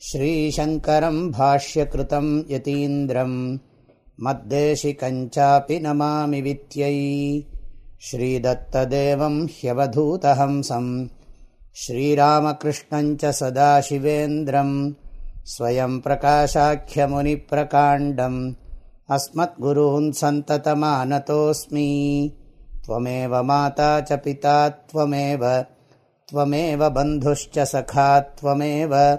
श्रीशङ्करं भाष्यकृतं यतीन्द्रम् मद्देशिकञ्चापि नमामि वित्यै। श्रीदत्तदेवं ह्यवधूतहंसम् श्रीरामकृष्णञ्च सदाशिवेन्द्रम् स्वयं प्रकाशाख्यमुनिप्रकाण्डम् अस्मद्गुरून् सन्ततमानतोऽस्मि। त्वमेव माता च पिता त्वमेव त्वमेव बन्धुश्च सखा त्वमेव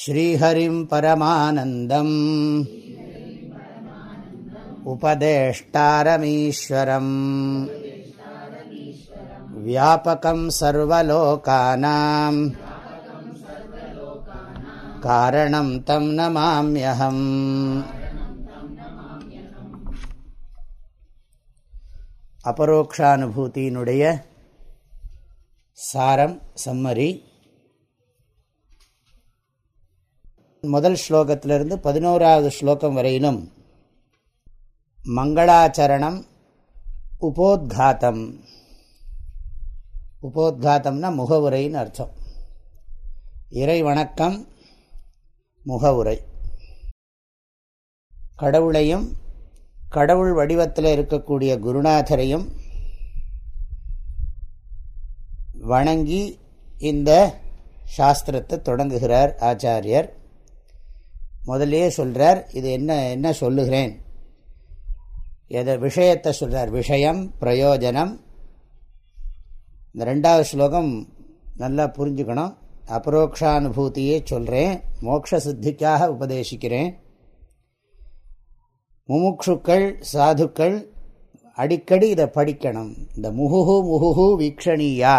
श्रीहरिं परमानन्दम् उपदेष्टारमीश्वरम् व्यापकं सर्वलोकानां कारणं तं नमाम्यहम् अपरोक्षानुभूतिनुडय सारं सम्मरि முதல் ஸ்லோகத்திலிருந்து பதினோராவது ஸ்லோகம் வரையிலும் மங்களாச்சரணம் உபோத்காத்தம். உபோத்காத்தம்னா முகவுரைன்னு அர்த்தம். இறை வணக்கம் முகவுரை. கடவுளையும் கடவுள் வடிவத்தில் இருக்கக்கூடிய குருநாதரையும் வணங்கி இந்த சாஸ்திரத்தை தொடங்குகிறார் ஆச்சாரியர். முதலே சொல்கிறார் இது என்ன என்ன சொல்லுகிறேன்? எதை விஷயத்தை சொல்கிறார் விஷயம் பிரயோஜனம். இந்த ரெண்டாவது ஸ்லோகம் நல்லா புரிஞ்சுக்கணும். அபரோக்ஷானுபூதியே சொல்கிறேன் மோட்ச சித்திக்காக உபதேசிக்கிறேன். முமுட்சுக்கள் சாதுக்கள் அடிக்கடி இதை படிக்கணும். இந்த முகுஹு முகுஹு வீக்ஷணியா.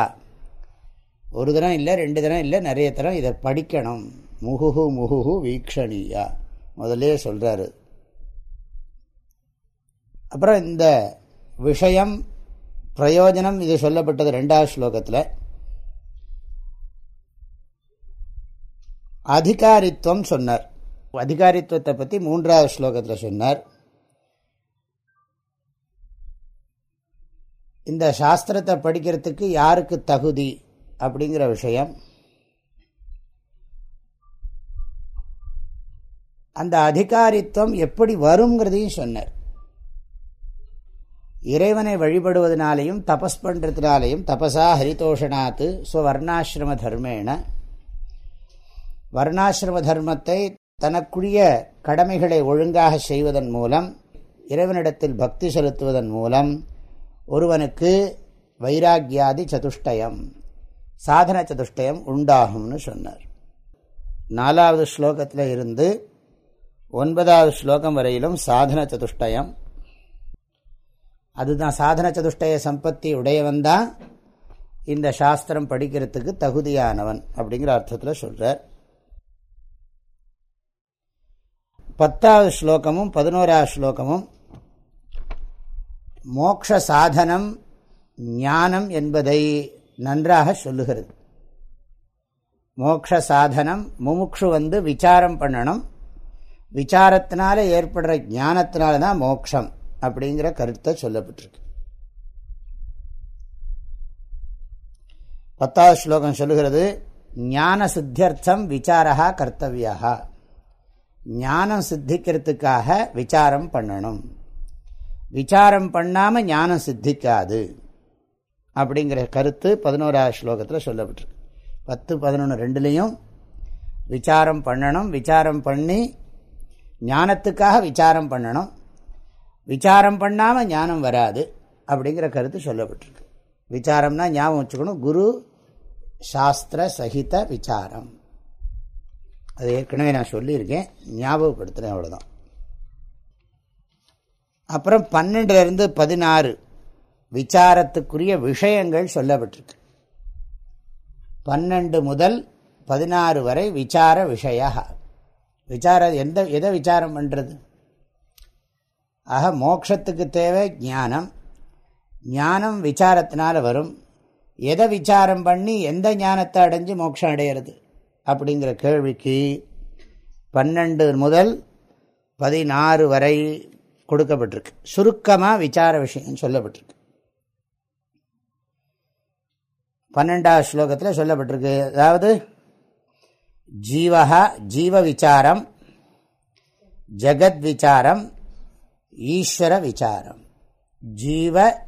ஒரு தினம் இல்லை ரெண்டு தினம் இல்லை நிறைய தினம் இதை படிக்கணும். முகுஹு முகுஹு வீக்ஷணியா. முதலே சொல்கிறாரு அப்புறம் இந்த விஷயம் பிரயோஜனம் இது சொல்லப்பட்டது ரெண்டாவது ஸ்லோகத்தில். அதிகாரித்துவம் சொன்னார். அதிகாரித்துவத்தை பற்றி மூன்றாவது ஸ்லோகத்தில் சொன்னார். இந்த சாஸ்திரத்தை படிக்கிறதுக்கு யாருக்கு தகுதி அப்படிங்கிற விஷயம். அந்த அதிகாரித்துவம் எப்படி வருங்கிறதையும் சொன்னார். இறைவனை வழிபடுவதனாலையும் தபஸ் பண்ணுறதுனாலையும் தபசா ஹரிதோஷனாத்து ஸ்வர்ணாசிரம தர்மேன வர்ணாசிரம தர்மத்தை தனக்குரிய கடமைகளை ஒழுங்காக செய்வதன் மூலம் இறைவனிடத்தில் பக்தி செலுத்துவதன் மூலம் ஒருவனுக்கு வைராக்கியாதி சதுஷ்டயம் சாதன சதுஷ்டயம் உண்டாகும்னு சொன்னார். நாலாவது ஸ்லோகத்தில் இருந்து ஒன்பதாவது ஸ்லோகம் வரையிலும் சாதன சதுஷ்டயம். அதுதான் சாதன சதுஷ்டய சம்பத்தி உடையவன் தான். இந்த சாஸ்திரம் படிக்கிறதுக்கு தகுதியானவன் அப்படிங்கிற அர்த்தத்தில் சொல்கிறார் பத்தாவது ஸ்லோகமும் பதினோராவது ஸ்லோகமும் மோக்ஷ சாதனம் ஞானம் என்பதை நன்றாக சொல்லுகிறது. மோக்ஷ சாதனம் முமுக்ஷு வந்து விசாரம் பண்ணணும். விசாரத்தினால ஏற்படுற ஞானத்தினால தான் மோட்சம் அப்படிங்கிற கருத்தை சொல்லப்பட்டிருக்கு. பத்தாவது ஸ்லோகம் சொல்லுகிறது ஞான சித்தியர்த்தம் விசாரா கர்த்தவியா ஞானம் சித்திக்கிறதுக்காக விசாரம் பண்ணணும். விசாரம் பண்ணாமல் ஞானம் சித்திக்காது அப்படிங்கிற கருத்து பதினோராவது ஸ்லோகத்தில் சொல்லப்பட்டிருக்கு. பத்து பதினொன்று ரெண்டுலேயும் விசாரம் பண்ணணும். விசாரம் பண்ணி ஞானத்துக்காக விசாரம் பண்ணணும். விசாரம் பண்ணாமல் ஞானம் வராது அப்படிங்கிற கருத்து சொல்லப்பட்டிருக்கு. விசாரம்னா ஞாபகம் வச்சுக்கணும். குரு சாஸ்திர சகித விசாரம். அது ஏற்கனவே நான் சொல்லியிருக்கேன். ஞாபகப்படுத்துகிறேன் அவ்வளோதான் அப்புறம் பன்னெண்டுலேருந்து பதினாறு விசாரத்துக்குரிய விஷயங்கள் சொல்லப்பட்டிருக்கு. பன்னெண்டு முதல் பதினாறு வரை விசார விஷய. விசார எந்த எதை விசாரம் பண்ணுறது ஆக மோக்ஷத்துக்கு தேவை ஞானம். ஞானம் விசாரத்தினால வரும். எதை விசாரம் பண்ணி எந்த ஞானத்தை அடைஞ்சு மோட்சம் அடையிறது? அப்படிங்கிற கேள்விக்கு பன்னெண்டு முதல் பதினாறு வரை கொடுக்கப்பட்டிருக்கு. சுருக்கமாக விசார விஷயம் சொல்லப்பட்டிருக்கு. பன்னெண்டாவது ஸ்லோகத்தில் சொல்லப்பட்டிருக்கு. அதாவது ஜீவகா ஜீவ விசாரம் ஜகத் விசாரம் ஈஸ்வர விசாரம் ஜீவ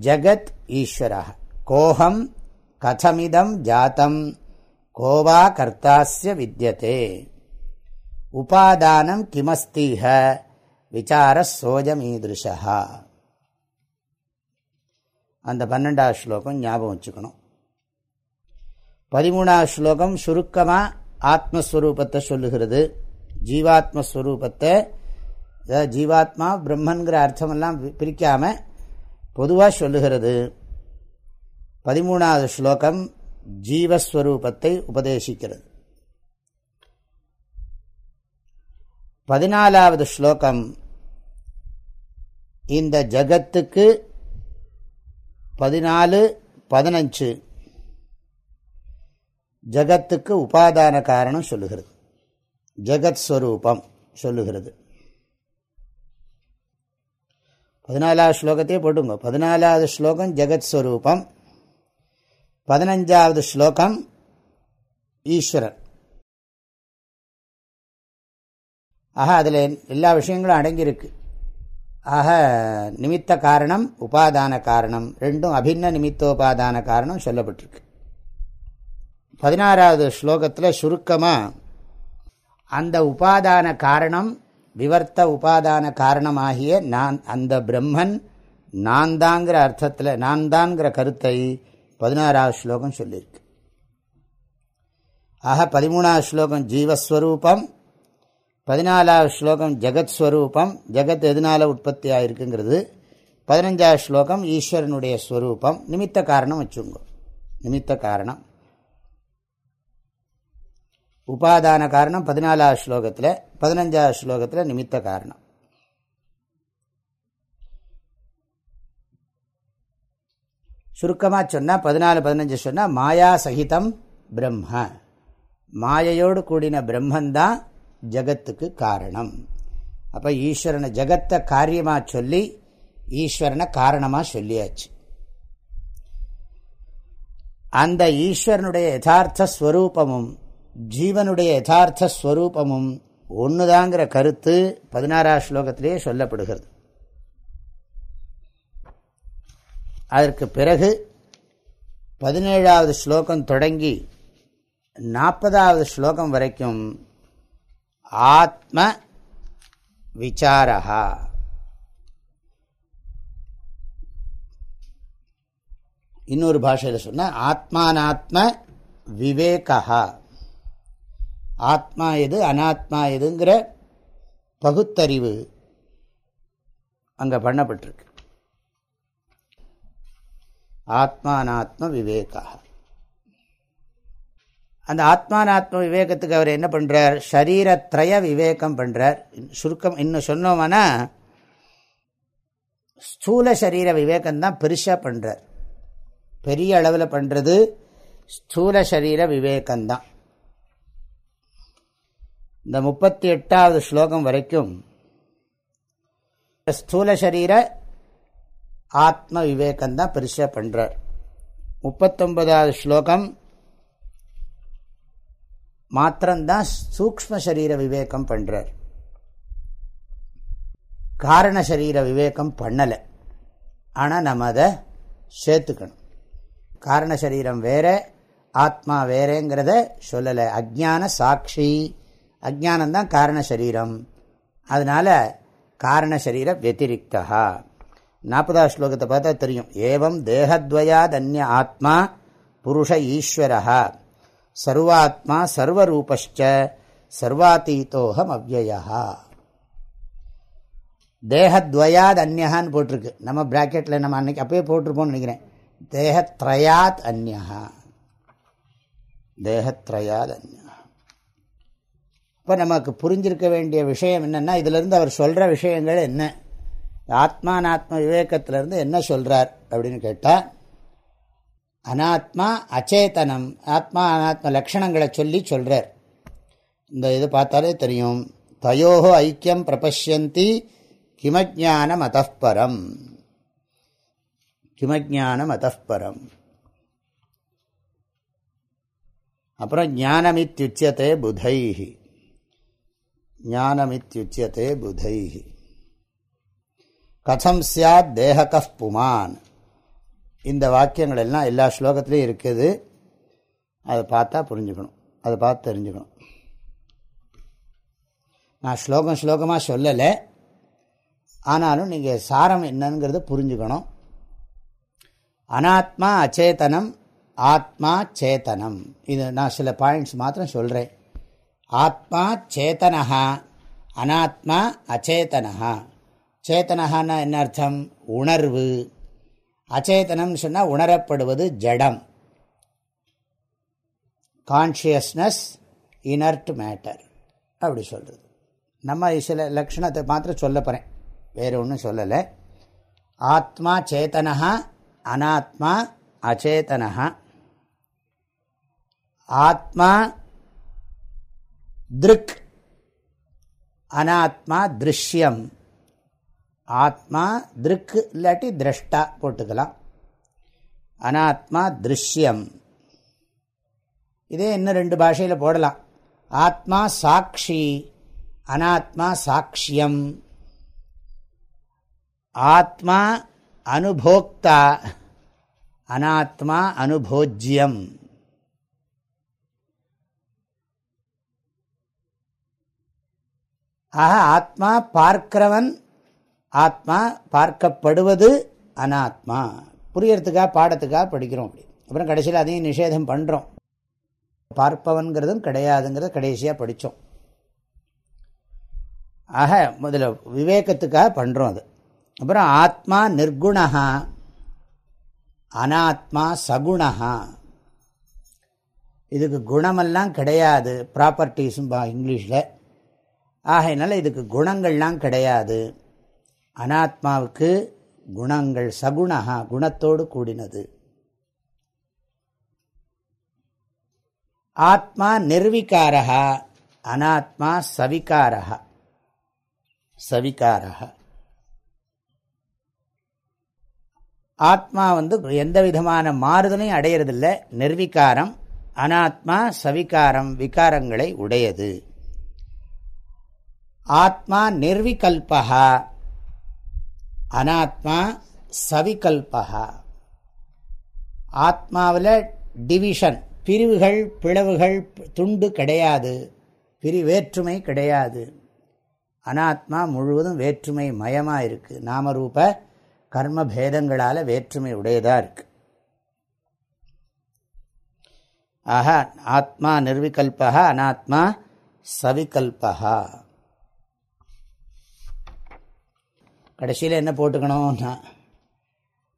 ஜகத் ஈஸ்வர கோஹம் கதமிதம் ஜாத்தம். கோவா கர்த்தாசிய வித்தியதே உபாதானம் கிமஸ்தீக விசார சோஜமீதிருஷா அந்த பன்னெண்டாவது ஸ்லோகம் ஞாபகம் வச்சுக்கணும். பதிமூணாவது ஸ்லோகம் சுருக்கமாக ஆத்மஸ்வரூபத்தை சொல்லுகிறது. ஜீவாத்மஸ்வரூபத்தை அதாவது ஜீவாத்மா பிரம்மன்கிற அர்த்தமெல்லாம் பிரிக்காம பொதுவாக சொல்லுகிறது. பதிமூணாவது ஸ்லோகம் ஜீவஸ்வரூபத்தை உபதேசிக்கிறது. பதினாலாவது ஸ்லோகம் இந்த ஜகத்துக்கு பதினாலு பதினஞ்சு ஜகத்துக்கு உபாதான காரணம் சொல்லுகிறது. ஜெகத் ஸ்வரூபம் சொல்லுகிறது. பதினாலாவது ஸ்லோகத்தையே போட்டுங்க. பதினாலாவது ஸ்லோகம் ஜெகத் ஸ்வரூபம். பதினஞ்சாவது ஸ்லோகம் ஈஸ்வரன் ஆக அதில் எல்லா விஷயங்களும் அடங்கியிருக்கு. ஆக நிமித்த காரணம் உபாதான காரணம். ரெண்டும் அபின்ன நிமித்தோபாதான காரணம் சொல்லப்பட்டிருக்கு. பதினாறாவது ஸ்லோகத்தில் சுருக்கமாக அந்த உபாதான காரணம் விவர்த்த உபாதான காரணமாகிய நான் அந்த பிரம்மன் நான் தாங்கிற அர்த்தத்தில் நான் தான்கிற கருத்தை பதினாறாவது ஸ்லோகம் சொல்லியிருக்கு. ஆக பதிமூணாவது ஸ்லோகம் ஜீவஸ்வரூபம் பதினாலாவது ஸ்லோகம் ஜெகத் ஸ்வரூபம் ஜெகத் எதனால உற்பத்தி ஆகிருக்குங்கிறது பதினஞ்சாவது ஸ்லோகம் ஈஸ்வரனுடைய ஸ்வரூபம் நிமித்த காரணம் வச்சுங்க. நிமித்த காரணம். உபாதான காரணம் பதினாலாவது ஸ்லோகத்தில் பதினஞ்சாவது ஸ்லோகத்தில் நிமித்த காரணம். சுருக்கமாக சொன்னால் பதினாலு பதினஞ்சு சொன்னால் மாயா சகிதம் பிரம்ம. மாயையோடு கூடின பிரம்மந்தான் ஜகத்துக்கு காரணம். அப்போ ஈஸ்வரனை ஜகத்தை காரியமாக சொல்லி ஈஸ்வரனை காரணமாக சொல்லியாச்சு. அந்த ஈஸ்வரனுடைய யதார்த்த ஸ்வரூபமும் ஜீவனுடைய யதார்த்த ஸ்வரூபமும் ஒன்றுதாங்கிற கருத்து பதினாறாம் ஸ்லோகத்திலேயே சொல்லப்படுகிறது. அதற்கு பிறகு பதினேழாவது ஸ்லோகம் தொடங்கி நாற்பதாவது ஸ்லோகம் வரைக்கும் ஆத்ம விசாரா இன்னொரு பாஷையில் சொன்ன ஆத்மானாத்ம விவேகா ஆத்மா எது அனாத்மா எதுங்கிற பகுத்தறிவு அங்கே பண்ணப்பட்டிருக்கு. ஆத்மானாத்ம விவேகா. அந்த ஆத்மானாத்ம விவேகத்துக்கு அவர் என்ன பண்ணுறார் சரீரத்ரய விவேகம் பண்ணுறார் சுருக்கம் இன்னும் சொன்னோம்னா ஸ்தூல சரீர விவேகம்தான் பெருசாக பண்ணுறார் பெரிய அளவில் பண்ணுறது ஸ்தூல சரீர விவேகம்தான் இந்த முப்பத்தி எட்டாவது ஸ்லோகம் வரைக்கும் ஸ்தூல சரீர ஆத்ம விவேகம்தான் பெருசாக பண்ணுறார் முப்பத்தொன்பதாவது ஸ்லோகம் மாத்திரம்தான் சூக்ம சரீர விவேகம் பண்ணுறார் காரண சரீர விவேகம் பண்ணலை. ஆனால் நம்ம அதை சேர்த்துக்கணும். காரண சரீரம் வேற ஆத்மா வேறேங்கிறத சொல்லலை. அஜான சாட்சி. அஜானந்தான் காரண சரீரம். அதனால காரண சரீர வத்திரிகா நாற்பதாவது ஸ்லோகத்தை பார்த்தா தெரியும். ஏவம் தேகத்வயாத் ஆத்மா புருஷ ஈஸ்வரா சர்வாத்மா சர்வரூபஷ்ச சர்வாத்தீத்தோகம் அவ்வயா தேகத்வயாத் அந்யகான்னு போட்டிருக்கு. நம்ம பிராக்கெட்டில் நம்ம அன்னைக்கு அப்பயே போட்டிருப்போம்னு நினைக்கிறேன். தேகத்ரயாத் அந்யகா தேகத்ரயாத் அந்யா இப்போ நமக்கு புரிஞ்சிருக்க வேண்டிய விஷயம் என்னென்னா இதிலிருந்து அவர் சொல்கிற விஷயங்கள் என்ன? ஆத்மானாத்ம விவேகத்திலேருந்து என்ன சொல்கிறார் அப்படின்னு கேட்டால் அனாத்மா அச்சேதனம் ஆத்மா அனாத்ம லக்ஷணங்களை சொல்லி சொல்கிறார் இந்த இது பார்த்தாலே தெரியும். தயோஹோ ஐக்கியம் பிரபஷ்யந்தி கிமஜானம் அத்தப்பரம் கிமஜானம் அத்தப்பரம் அப்புறம் ஞானமித்யுச்சியத்தை புதைஹி. ஞானமித்யுச்சியதே புதைஹி. கதம் சியாத் தேகக புமான். இந்த வாக்கியங்கள் எல்லாம் எல்லா ஸ்லோகத்திலையும் இருக்குது. அதை பார்த்தா புரிஞ்சுக்கணும். அதை பார்த்து தெரிஞ்சுக்கணும். நான் ஸ்லோகம் ஸ்லோகமாக சொல்லலை. ஆனாலும் நீங்கள் சாரம் என்னங்கிறத புரிஞ்சுக்கணும். அனாத்மா அச்சேதனம் ஆத்மா சேத்தனம் இது நான் சில பாயிண்ட்ஸ் மாத்திரம் சொல்கிறேன் ஆத்மா சேத்தனஹா அனாத்மா அச்சேதனஹா சேத்தனஹான்னா என்ன அர்த்தம்? உணர்வு. அச்சேதனம் சொன்னால் உணரப்படுவது ஜடம். கான்ஷியஸ்னஸ் இனர்ட் மேட்டர் அப்படி சொல்கிறது நம்ம சில லக்ஷணத்தை மாத்திரம் சொல்ல போகிறேன் வேறு ஒன்றும் சொல்லலை. ஆத்மா சேத்தனஹா அனாத்மா அச்சேதனஹா ஆத்மா திருக். அனாத்மா திருஷ்யம். ஆத்மா திருக்கு இல்லாட்டி திரஷ்டா போட்டுக்கலாம். அனாத்மா திருஷ்யம். இதே இன்னும் ரெண்டு பாஷையில் போடலாம். ஆத்மா சாட்சி அனாத்மா சாட்சியம். ஆத்மா அனுபோக்தா அனாத்மா அனுபோஜ்யம். ஆக ஆத்மா பார்க்கிறவன் ஆத்மா பார்க்கப்படுவது அனாத்மா. புரியறதுக்காக பாடத்துக்காக படிக்கிறோம் அப்படி. அப்புறம் கடைசியில் அதையும் நிஷேதம் பண்ணுறோம் பார்ப்பவன்கிறதும் கிடையாதுங்கிறத கடைசியாக படித்தோம் ஆக முதல்ல விவேகத்துக்காக பண்ணுறோம் அது. அப்புறம் ஆத்மா நிர்குணா அனாத்மா சகுணா இதுக்கு குணமெல்லாம் கிடையாது ப்ராப்பர்ட்டிஸும் இங்கிலீஷில். ஆகையினால இதுக்கு குணங்கள்லாம் கிடையாது. அனாத்மாவுக்கு குணங்கள் சகுணா குணத்தோடு கூடினது. ஆத்மா நிர்விகாரா அனாத்மா சவிகாரா சவிகாரா ஆத்மா வந்து எந்த விதமான மாறுதலையும் அடையிறதில்லை. நிர்விகாரம் அனாத்மா சவிகாரம் விகாரங்களை உடையது. ஆத்மா நிர்விகல்பா அனாத்மா சவிகல்பா ஆத்மாவில் டிவிஷன் பிரிவுகள் பிளவுகள் துண்டு கிடையாது. பிரி வேற்றுமை கிடையாது. அனாத்மா முழுவதும் வேற்றுமை மயமாக இருக்குது நாமரூப கர்ம பேதங்களால் வேற்றுமை உடையதாக இருக்குது ஆஹா ஆத்மா நிர்விகல்பா அனாத்மா சவிகல்பா கடைசியில் என்ன போட்டுக்கணும்னா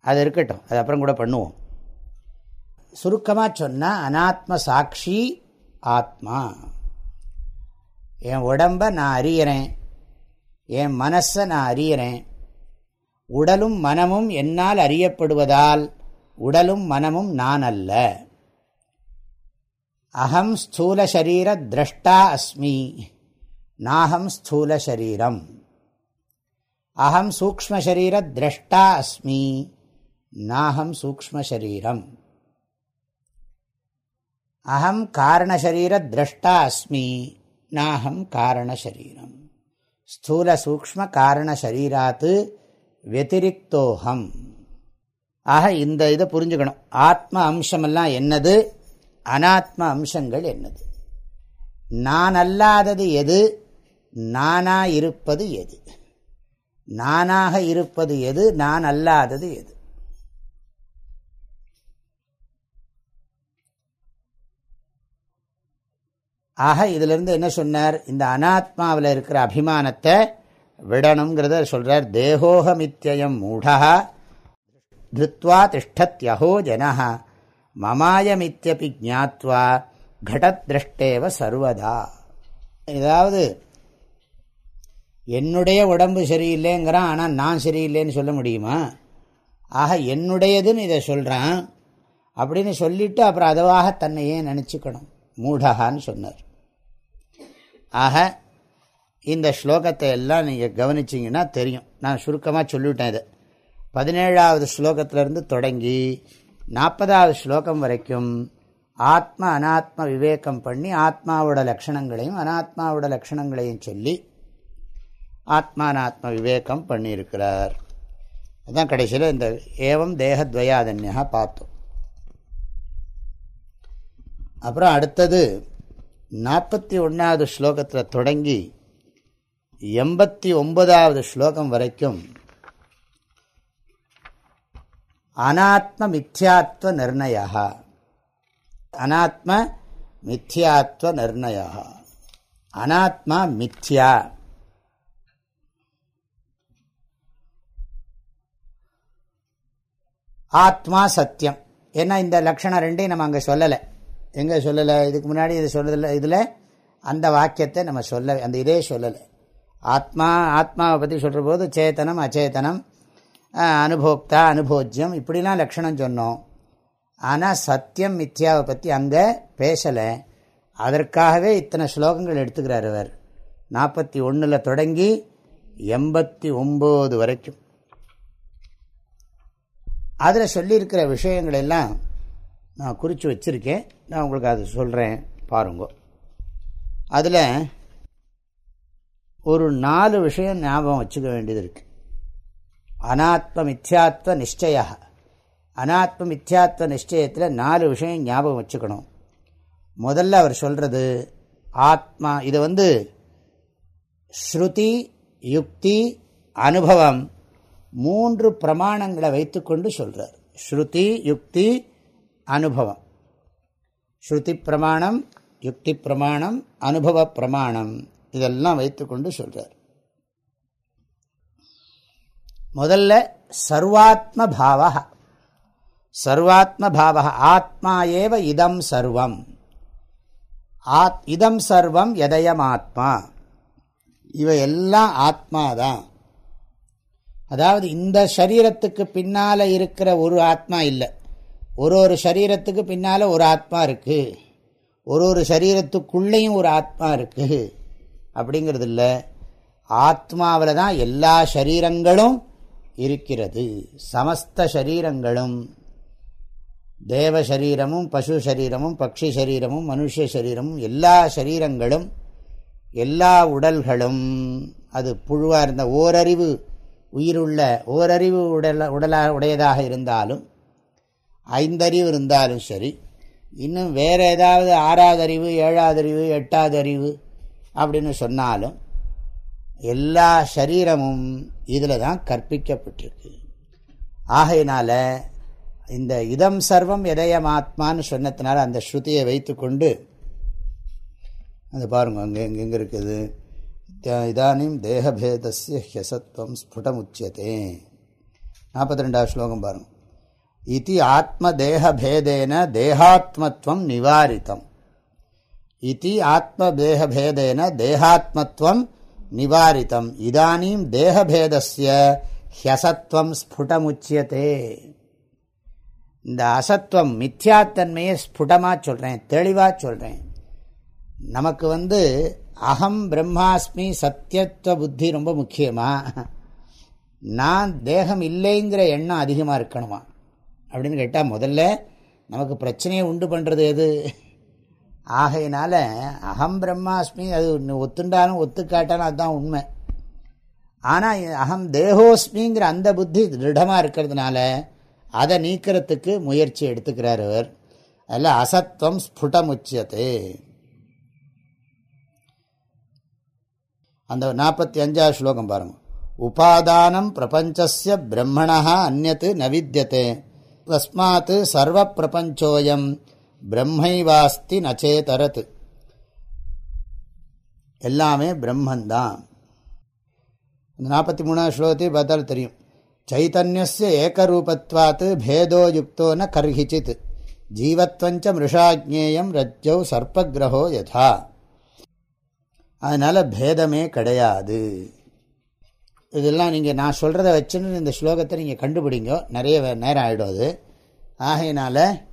அது இருக்கட்டும் அது அப்புறம் கூட பண்ணுவோம். சுருக்கமாக சொன்னால் அனாத்ம சாட்சி ஆத்மா. என் உடம்பை நான் அறியறேன். என் மனசை நான் அறியறேன். உடலும் மனமும் என்னால் அறியப்படுவதால் உடலும் மனமும் நான் அல்ல. அகம் ஸ்தூல சரீர திரஷ்டா அஸ்மி. நாகம் ஸ்தூல சரீரம். அகம் சூக்மசரீர திரஷ்டா அஸ்மி. நாகம் சூக்மசரீரம் அகம் காரணசரீர திரஷ்டா அஸ்மி. நாகம் காரணசரீரம். ஸ்தூல சூக்ம காரணசரீராத்து வெத்திரிக்தோகம் ஆக இந்த இதை புரிஞ்சுக்கணும். ஆத்ம அம்சமெல்லாம் என்னது? அனாத்ம அம்சங்கள் என்னது? நான் அல்லாதது எது? நானா இருப்பது எது? நானாக இருப்பது எது நான் அல்லாதது எது? ஆக இதிலிருந்து என்ன சொன்னார்? இந்த அனாத்மாவில் இருக்கிற அபிமானத்தை விடணுங்கிறத சொல்றார். தேகோகமித்யம் மூடா திருத்வா திஷ்டத்யஹோ ஜன மமாயமித்யபி ஜாத்வா கடத்ரஷ்டேவ சர்வதா. ஏதாவது என்னுடைய உடம்பு சரியில்லைங்கிறான் ஆனால் நான் சரியில்லைன்னு சொல்ல முடியுமா? ஆக என்னுடையதுன்னு இதை சொல்கிறான் அப்படின்னு சொல்லிவிட்டு அப்புறம் அதுவாக தன்னையே நினச்சிக்கணும். மூடகான்னு சொன்னார். ஆக இந்த ஸ்லோகத்தை எல்லாம் நீங்கள் கவனிச்சிங்கன்னா தெரியும். நான் சுருக்கமாக சொல்லிவிட்டேன் இதை. பதினேழாவது ஸ்லோகத்திலிருந்து தொடங்கி நாற்பதாவது ஸ்லோகம் வரைக்கும் ஆத்ம அனாத்ம விவேகம் பண்ணி ஆத்மாவோட லக்ஷணங்களையும் அனாத்மாவோட லக்ஷணங்களையும் சொல்லி ஆத்மானாத்ம விவேகம் பண்ணியிருக்கிறார். அதுதான் கடைசியில் இந்த ஏவம் தேகத்வயாதன்யா பார்த்தோம். அப்புறம் அடுத்தது நாற்பத்தி ஒன்றாவது ஸ்லோகத்தில் தொடங்கி எண்பத்தி ஒன்பதாவது ஸ்லோகம் வரைக்கும் அனாத்ம மித்யாத்வ நிர்ணய அனாத்ம மித்யாத்வ நிர்ணய அனாத்மா மித்யா ஆத்மா சத்தியம். ஏன்னா இந்த லக்ஷணம் ரெண்டையும் நம்ம அங்கே சொல்லலை. எங்கே சொல்லலை? இதுக்கு முன்னாடி இது சொல்லதில்லை இதில் அந்த வாக்கியத்தை நம்ம சொல்ல அந்த இதே சொல்லலை. ஆத்மா ஆத்மாவை பற்றி சொல்கிற போது சேத்தனம் அச்சேதனம் அனுபோக்தா அனுபோஜ்யம் இப்படிலாம் லக்ஷணம் சொன்னோம். ஆனால் சத்தியம் மித்யாவை பற்றி அங்கே பேசலை. அதற்காகவே இத்தனை ஸ்லோகங்கள் எடுத்துக்கிறார் அவர். நாற்பத்தி ஒன்றில் தொடங்கி எண்பத்தி ஒம்பது வரைக்கும். அதில் சொல்லியிருக்கிற விஷயங்கள் எல்லாம் நான் குறித்து வச்சுருக்கேன். நான் உங்களுக்கு அது சொல்கிறேன் பாருங்க. அதில் ஒரு நாலு விஷயம் ஞாபகம் வச்சுக்க வேண்டியது இருக்குது அனாத்ம மித்யாத்வ நிச்சய அனாத்ம மித்யாத்வ நிச்சயத்தில் நாலு விஷயம் ஞாபகம் வச்சுக்கணும். முதல்ல அவர் சொல்கிறது ஆத்மா இது வந்து ஸ்ருதி யுக்தி அனுபவம். மூன்று பிரமாணங்களை வைத்துக்கொண்டு சொல்கிறார் ஸ்ருதி யுக்தி அனுபவம். ஸ்ருதி பிரமாணம் யுக்தி பிரமாணம் அனுபவ பிரமாணம். இதெல்லாம் வைத்துக்கொண்டு சொல்கிறார் முதல்ல சர்வாத்ம பாவ சர்வாத்ம பாவ ஆத்மா ஏவ இதம் சர்வம். ஆத் இதம் சர்வம் எதயம் ஆத்மா இவையெல்லாம் ஆத்மாதான். அதாவது இந்த சரீரத்துக்கு பின்னால் இருக்கிற ஒரு ஆத்மா இல்லை. ஒரு ஒரு சரீரத்துக்கு பின்னால் ஒரு ஆத்மா இருக்குது ஒரு ஒரு சரீரத்துக்குள்ளேயும் ஒரு ஆத்மா இருக்குது அப்படிங்கிறது இல்லை. ஆத்மாவில் தான் எல்லா சரீரங்களும் இருக்கிறது. சமஸ்த சரீரங்களும். தேவ சரீரமும் பசு சரீரமும் பக்ஷி சரீரமும் மனுஷ சரீரமும் எல்லா சரீரங்களும் எல்லா உடல்களும். அது புழுவாக இருந்த ஓரறிவு உயிருள்ள ஓரறிவு உடல உடலா உடையதாக இருந்தாலும் ஐந்தறிவு இருந்தாலும் சரி இன்னும் வேறு ஏதாவது ஆறாவது அறிவு ஏழாவது அறிவு எட்டாவது அறிவு அப்படின்னு சொன்னாலும் எல்லா சரீரமும் இதில் தான் கற்பிக்கப்பட்டிருக்கு. ஆகையினால இந்த இதம் சர்வம் எதயமாத்மான்னு சொன்னதுனால அந்த ஸ்ருதியை வைத்து கொண்டு அது பாருங்க அங்கே எங்கெங்கே எங்கே இருக்குது? இதானிம் தேகபேதஸ்ய ஹியசத்வம் ஸ்புடமுச்சியதே நாற்பத்தி ரெண்டாவது ஸ்லோகம் பாருங்க இது ஆத்ம தேகபேதேன தேகாத்மத்வம் நிவாரித்தம் இது ஆத்ம தேகபேதேன தேகாத்மத்வம் நிவாரித்தம் இதானீம் தேகபேதஸ்ய ஹியசத்வம் ஸ்புடமுச்சியதே இந்த அசத்துவம் மித்யாத்தன்மையை ஸ்புடமாக சொல்கிறேன் தெளிவாக சொல்கிறேன் நமக்கு வந்து அகம் பிரம்மாஸ்மி சத்தியத்துவ புத்தி ரொம்ப முக்கியமாக நான் தேகம் இல்லைங்கிற எண்ணம் அதிகமாக இருக்கணுமா? அப்படின்னு கேட்டால் முதல்ல நமக்கு பிரச்சனையை உண்டு பண்ணுறது எது? ஆகையினால அகம் பிரம்மாஸ்மி அது ஒத்துண்டாலும் ஒத்துக்காட்டாலும் அதுதான் உண்மை. ஆனால் அகம் தேகோஸ்மிங்கிற அந்த புத்தி திருடமாக இருக்கிறதுனால அதை நீக்கிறதுக்கு முயற்சி எடுத்துக்கிறார் அவர் அதில் அசத்துவம் ஸ்புடமுச்சியது. அந்த நாற்பத்தி அஞ்சாவது ஸ்லோகம் பாருங்க. உபாதானம் பிரபஞ்சஸ்ய பிரம்மணா அந்நத்து நவித்தியதே தஸ்மாத் சர்வ பிரபஞ்சோயம் பிரம்மைவாஸ்தி நச்சேதரத். எல்லாமே பிரம்மந்தான். இந்த நாற்பத்தி மூணாவது ஸ்லோகத்தையும் பார்த்தாலும் தெரியும். சைத்தன்யஸ்ய ஏகரூபத்வாத் பேதோ யுக்தோ ந கர்ஹிச்சித். ஜீவத்வஞ்ச மிருஷாஜ்ஞேயம் ரஜ்ஜௌ சர்ப்பகிரகோ யதா. அதனால் பேதமே கிடையாது. இதெல்லாம் நீங்கள் நான் சொல்கிறத வச்சுன்னு இந்த ஸ்லோகத்தை நீங்கள் கண்டுபிடிங்க. நிறைய நேரம் ஆகிடும் அது. ஆகையினால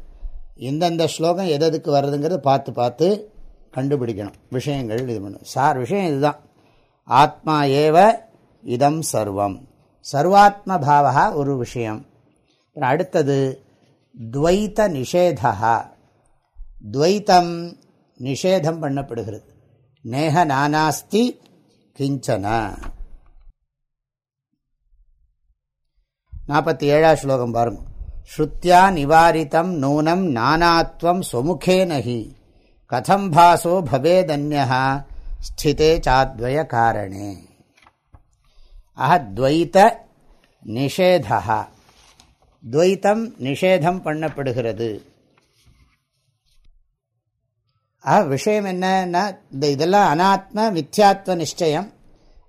இந்தந்த ஸ்லோகம் எதுக்கு வர்றதுங்கிறது பார்த்து பார்த்து கண்டுபிடிக்கணும். விஷயங்கள் இது பண்ணும் சார் விஷயம் இதுதான். ஆத்மா ஏவ இதம் சர்வம். சர்வாத்ம பாவா ஒரு விஷயம். அடுத்தது துவைத்த நிஷேதா துவைத்தம் நிஷேதம் பண்ணப்படுகிறது. நேக நானாஸ்தி கிஞ்சன. நாற்பத்தி ஏழாம் ஸ்லோகம் பாருங்க. ஸ்ருத்தியா நிவாரித்தம் நூனம் நானாத்வம் சொமுகே நகி. கதம் பாசோ பவேதன்யா ஸ்திதே சாத்வய காரணே. அஹத்வைத்த நிஷேதா துவைத்தம் நிஷேதம் பண்ணப்படுகிறது. ஆக விஷயம் என்னன்னா இந்த இதெல்லாம் அனாத்ம மித்யாத்வ நிச்சயம்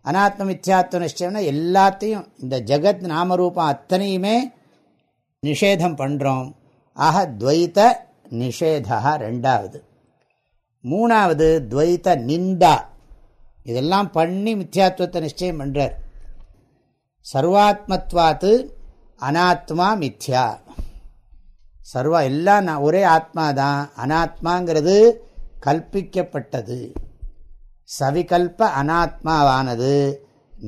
அனாத்ம மித்யாத்வ நிச்சயம்னா எல்லாத்தையும் இந்த ஜெகத் நாமரூபம் அத்தனையுமே நிஷேதம் பண்ணுறோம் ஆக துவைத்த நிஷேதா ரெண்டாவது. மூணாவது துவைத்த நிந்தா. இதெல்லாம் பண்ணி மித்யாத்வத்தை நிச்சயம் பண்ணுறார் சர்வாத்மத்வாத்து அனாத்மா மித்யா. சர்வா எல்லாம் ஒரே ஆத்மா தான் அனாத்மாங்கிறது கல்பிக்கப்பட்டது சவிகல்ப அனாத்மாவானது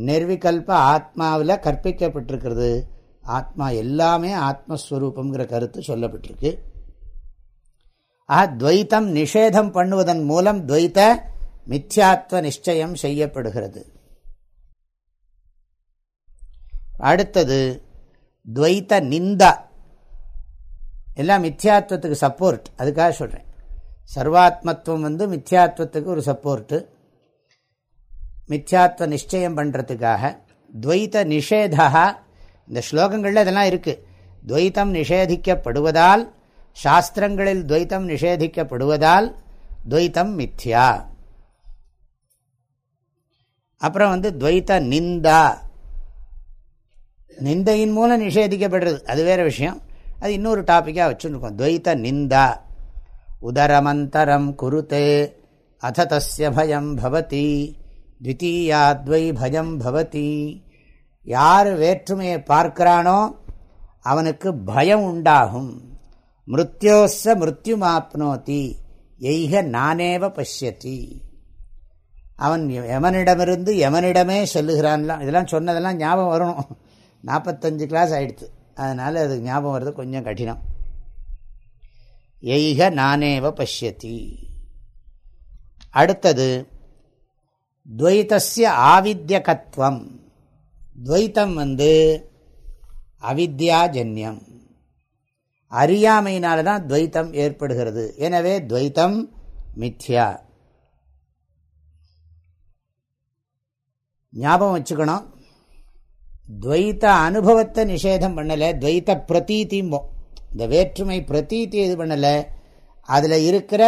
நிர்விகல்ப ஆத்மாவில் கற்பிக்கப்பட்டிருக்கிறது. ஆத்மா எல்லாமே ஆத்மஸ்வரூபங்கிற கருத்து சொல்லப்பட்டிருக்கு. ஆ துவைத்தம் நிஷேதம் பண்ணுவதன் மூலம் துவைத்த மித்யாத்வ நிச்சயம் செய்யப்படுகிறது. அடுத்தது துவைத்த நிந்தா. எல்லாம் மித்யாத்வத்துக்கு சப்போர்ட் அதுக்காக சொல்கிறேன் சர்வாத்மத்துவம் வந்து மித்யாத்வத்துக்கு ஒரு சப்போர்ட்டு மித்யாத்வ நிச்சயம் பண்ணுறதுக்காக துவைத்த நிஷேதா இந்த ஸ்லோகங்களில் இதெல்லாம் இருக்குது துவைத்தம் நிஷேதிக்கப்படுவதால் சாஸ்திரங்களில் துவைத்தம் நிஷேதிக்கப்படுவதால் துவைத்தம் மித்யா. அப்புறம் வந்து துவைத்த நிந்தா. நிந்தையின் மூலம் நிஷேதிக்கப்படுறது. அது வேறு விஷயம். அது இன்னொரு டாப்பிக்காக வச்சுருக்கோம். துவைத்த நிந்தா. உதரமந்தரம் குருத்தே அத தஸ்ய பயம் பவதி த்வித்தீயாத்வை பயம் பவதி யார் வேற்றுமையை பார்க்கிறானோ அவனுக்கு பயம் உண்டாகும். மிருத்யோச மிருத்யுமாப்னோதி எய்க நானேவ பசியத்தி அவன் எமனிடமிருந்து எமனிடமே சொல்லுகிறான்லாம் இதெல்லாம் சொன்னதெல்லாம் ஞாபகம் வரணும். நாற்பத்தஞ்சு கிளாஸ் ஆயிடுத்து. அதனால் அது ஞாபகம் வர்றது கொஞ்சம் கடினம். எய்க நானேவ பசியத்தி அடுத்தது துவைத்தஸ்ய ஆவித்யகத்வம். துவைத்தம் வந்து அவித்யாஜன்யம். அறியாமையினால தான் துவைத்தம் ஏற்படுகிறது. எனவே துவைத்தம் மித்யா. ஞாபகம் வச்சுக்கணும். துவைத்த அனுபவத்தை நிஷேதம் பண்ணலை. துவைத்த பிரதீதிம்போம் இந்த வேற்றுமை பிரதீத்தி இது பண்ணலை? அதில் இருக்கிற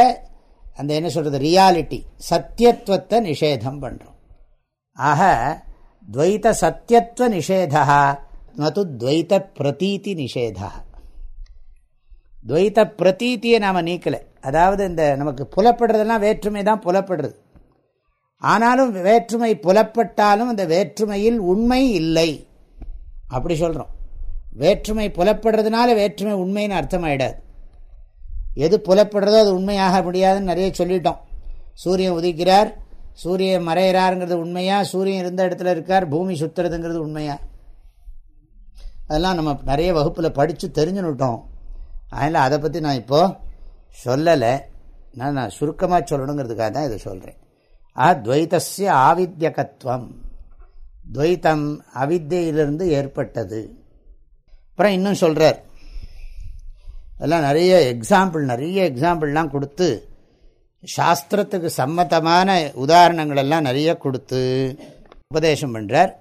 அந்த என்ன சொல்கிறது ரியாலிட்டி சத்தியத்துவத்தை நிஷேதம் பண்ணுறோம் ஆக துவைத்த சத்தியத்துவ நிஷேதா நது துவைத்த பிரதீதி நிஷேதா. துவைத்த பிரதீத்தியை நாம் நீக்கலை. அதாவது இந்த நமக்கு புலப்படுறதெல்லாம் வேற்றுமை தான் புலப்படுறது. ஆனாலும் வேற்றுமை புலப்பட்டாலும் அந்த வேற்றுமையில் உண்மை இல்லை. அப்படி சொல்கிறோம் வேற்றுமை புலப்படுறதுனால வேற்றுமை உண்மைன்னு அர்த்தம் ஆகிடாது எது புலப்படுறதோ அது உண்மையாக முடியாதுன்னு நிறைய சொல்லிட்டோம். சூரியன் உதிக்கிறார் சூரியன் மறையிறாருங்கிறது உண்மையா? சூரியன் இருந்த இடத்துல இருக்கார் பூமி சுத்துறதுங்கிறது உண்மையா? அதெல்லாம் நம்ம நிறைய வகுப்பில் படித்து தெரிஞ்சுன்னுட்டோம் அதனால் அதை பற்றி நான் இப்போது சொல்லலை. நான் நான் சுருக்கமாக சொல்லணுங்கிறதுக்காக தான் இதை சொல்கிறேன் ஆ துவைத்தஸ்ய ஆவித்யகத்துவம் துவைத்தம் அவித்தியிலிருந்து ஏற்பட்டது. அப்புறம் இன்னும் சொல்கிறார் அதெல்லாம் நிறைய எக்ஸாம்பிள் நிறைய எக்ஸாம்பிள்லாம் கொடுத்து சாஸ்திரத்துக்கு சம்மத்தமான உதாரணங்கள் எல்லாம் நிறைய கொடுத்து உபதேசம் பண்ணுறார்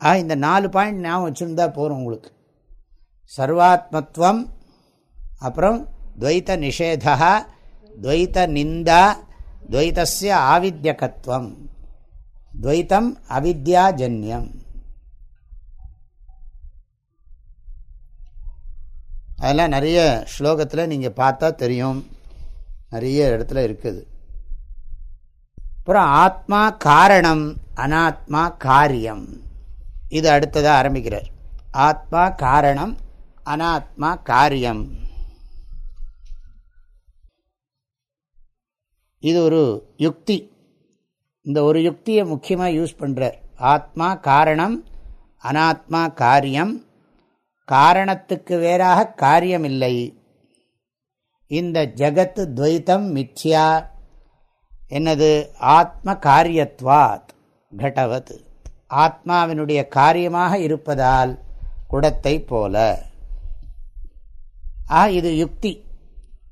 ஆ இந்த நாலு பாயிண்ட் ஞாபகம் வச்சுருந்தா போகிறோம் உங்களுக்கு. சர்வாத்மத்துவம் அப்புறம் துவைத்த நிஷேதா துவைத்த நிந்தா துவைத்தஸ்ய ஆவித்யகத்துவம் துவைத்தம் அவித்யாஜன்யம் அதெல்லாம் நிறைய ஸ்லோகத்தில் நீங்கள் பார்த்தா தெரியும். நிறைய இடத்துல இருக்குது. அப்புறம் ஆத்மா காரணம் அனாத்மா காரியம். இது அடுத்ததாக ஆரம்பிக்கிறார். ஆத்மா காரணம் அனாத்மா காரியம். இது ஒரு யுக்தி. இந்த ஒரு யுக்தியை முக்கியமாக யூஸ் பண்ணுறார் ஆத்மா காரணம் அனாத்மா காரியம். காரணத்துக்கு வேறாக காரியம் இல்லை இந்த ஜகத்து துவைத்தம் மித்யா என்னது? ஆத்ம காரியத்வாத் கடவத் ஆத்மாவினுடைய காரியமாக இருப்பதால் குடத்தை போல. ஆ இது யுக்தி.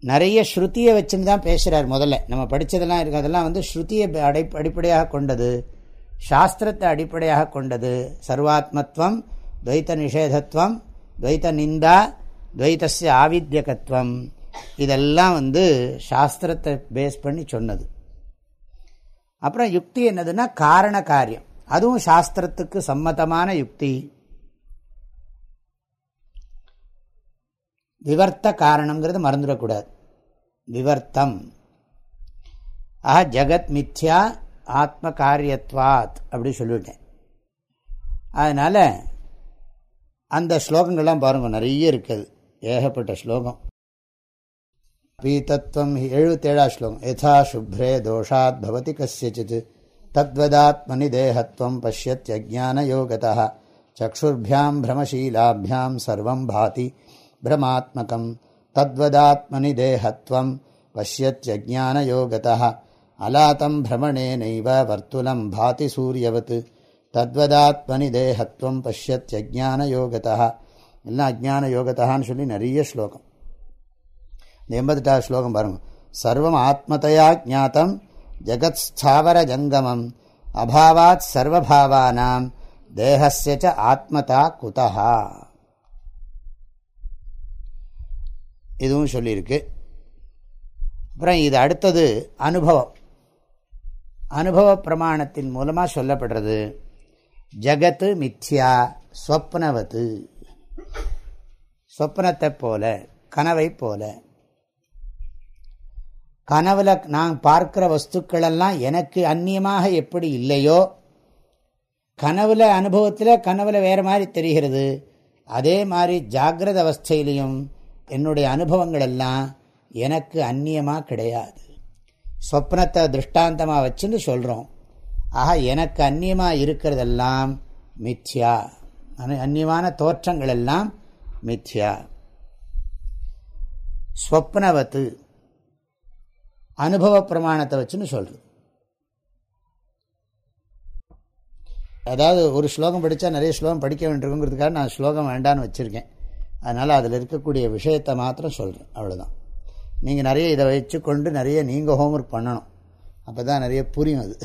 நிறைய ஸ்ருதியை வச்சுன்னு தான் பேசுகிறார் முதல்ல. நம்ம படித்ததெல்லாம் இருக்குது அதெல்லாம் வந்து ஸ்ருதியை அடை அடிப்படையாக கொண்டது. சாஸ்திரத்தை அடிப்படையாக கொண்டது. சர்வாத்மத்துவம் துவைத்த நிஷேதத்துவம் துவைத்த நிந்தா துவைத்தஸ்ய ஆவித்யகத்துவம் இதெல்லாம் வந்து சாஸ்திரத்தை பேஸ் பண்ணி சொன்னது. அப்புறம் யுக்தி என்னதுன்னா காரண காரியம். அதுவும் சாஸ்திரத்துக்கு சம்மதமான யுக்தி. விவர்த்த காரணங்கிறது மறந்துடக்கூடாது. விவர்த்தம். ஆஹா ஜெகத் மித்யா ஆத்ம காரியத்வாத் அப்படி சொல்லிவிட்டேன். அதனால் அந்த ஸ்லோகங்கள்லாம் பாருங்கள் நிறைய இருக்குது ஏகப்பட்ட ஸ்லோகம். பீத்தத்வம் எழுபத்தேழா ஸ்லோகம். யதா சுப்ரே தோஷாத் பவதி கசியச்சித் தத்வதாத்மனி தேகத்வம் பசியத்யஜானயோகத சக்ஷுர்பியாம் பிரமசீலாபியாம் சர்வம் பாதி பிரமாத்மகம் தத்வதாத்மனி தேகத்வம் பசியத்யஜானயோகத அலாத்தம் பிரமணேனைவ வர்த்துலம் பாதி சூரியவத் தத்வதாத்மனி தேகத்வம் யோகதா எல்லாம் அஜான யோகதான்னு சொல்லி நிறைய ஸ்லோகம். இந்த எண்பத்தெட்டாவது ஸ்லோகம் பாருங்க. சர்வம் ஆத்மதையா ஜாத்தம் ஜகத் ஸ்தாவர ஜங்கமம். அபாவாத் சர்வபாவானாம். தேகசிய ஆத்மதா குதா இதுவும் சொல்லியிருக்கு. அப்புறம் இது அடுத்தது அனுபவம். அனுபவ பிரமாணத்தின் மூலமாக சொல்லப்படுறது. ஜகத்து மித்யா ஸ்வப்னவது ஸ்வப்னத்தை போல கனவை போல. கனவுல நான் பார்க்கிற வஸ்துக்களெல்லாம் எனக்கு அந்நியமாக எப்படி இல்லையோ கனவுல அனுபவத்தில் கனவுல வேறு மாதிரி தெரிகிறது. அதே மாதிரி ஜாகிரத அவஸ்தையிலையும் என்னுடைய அனுபவங்கள் எல்லாம் எனக்கு அந்நியமாக கிடையாது. சொப்னத்தை திருஷ்டாந்தமாக வச்சுன்னு சொல்கிறோம் ஆக எனக்கு அந்நியமாக இருக்கிறதெல்லாம் மித்யா. அந்நியமான தோற்றங்கள் எல்லாம் மித்யா. ஸ்வப்னவத்து அனுபவ பிரமாணத்தை வச்சுன்னு சொல்கிறது அதாவது ஒரு ஸ்லோகம் படித்தா நிறைய ஸ்லோகம் படிக்க வேண்டியிருக்குங்கிறதுக்காக நான் ஸ்லோகம் வேண்டான்னு வச்சுருக்கேன். அதனால் அதில் இருக்கக்கூடிய விஷயத்தை மாத்திரம் சொல்கிறேன் அவ்வளோதான் நீங்கள் நிறைய இதை வச்சு கொண்டு நிறைய நீங்கள் ஹோம்ஒர்க் பண்ணணும். அப்போ தான் நிறைய புரியும் அது.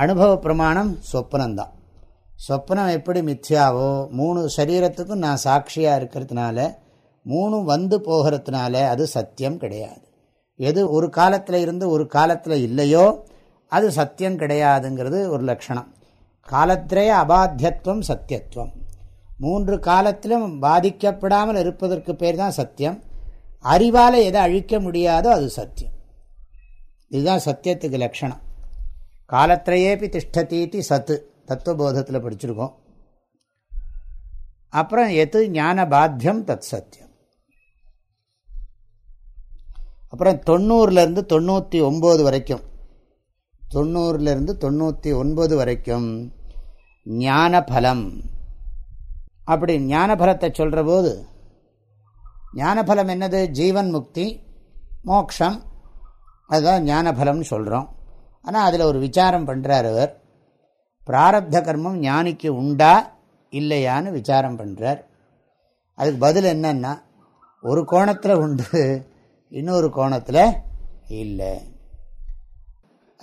அனுபவ பிரமாணம் சொப்னம்தான் சொப்னம் எப்படி மித்யாவோ மூணு சரீரத்துக்கும் நான் சாட்சியாக இருக்கிறதுனால மூணும் வந்து போகிறதுனால அது சத்தியம் கிடையாது. எது ஒரு காலத்தில் இருந்து ஒரு காலத்தில் இல்லையோ அது சத்தியம் கிடையாதுங்கிறது ஒரு லட்சணம். காலத்திலே அபாத்தியத்துவம் சத்தியத்துவம். மூன்று காலத்திலும் பாதிக்கப்படாமல் இருப்பதற்கு பேர் தான் சத்தியம். அறிவால் எதை அழிக்க முடியாதோ அது சத்தியம். இதுதான் சத்தியத்துக்கு லட்சணம். காலத்திரையேபி திஷ்டதீதி சத்து தத்துவபோதத்தில் படிச்சிருக்கோம். அப்புறம் எது ஞான பாத்தியம் தத் சத்தியம் அப்புறம் தொண்ணூறுலேருந்து தொண்ணூற்றி ஒம்பது வரைக்கும். தொண்ணூறுலேருந்து தொண்ணூற்றி ஒன்பது வரைக்கும் ஞான பலம் அப்படி ஞான பலத்தை சொல்கிற போது ஞானபலம் என்னது? ஜீவன் முக்தி மோக்ஷம். அதுதான் ஞானபலம்னு சொல்கிறோம் ஆனால் அதில் ஒரு விசாரம் பண்ணுறார் அவர். பிராரப்த கர்மம் ஞானிக்கு உண்டா இல்லையான்னு விசாரம் பண்ணுறார் அதுக்கு பதில் என்னன்னா ஒரு கோணத்தில் உண்டு இன்னொரு கோணத்தில் இல்லை.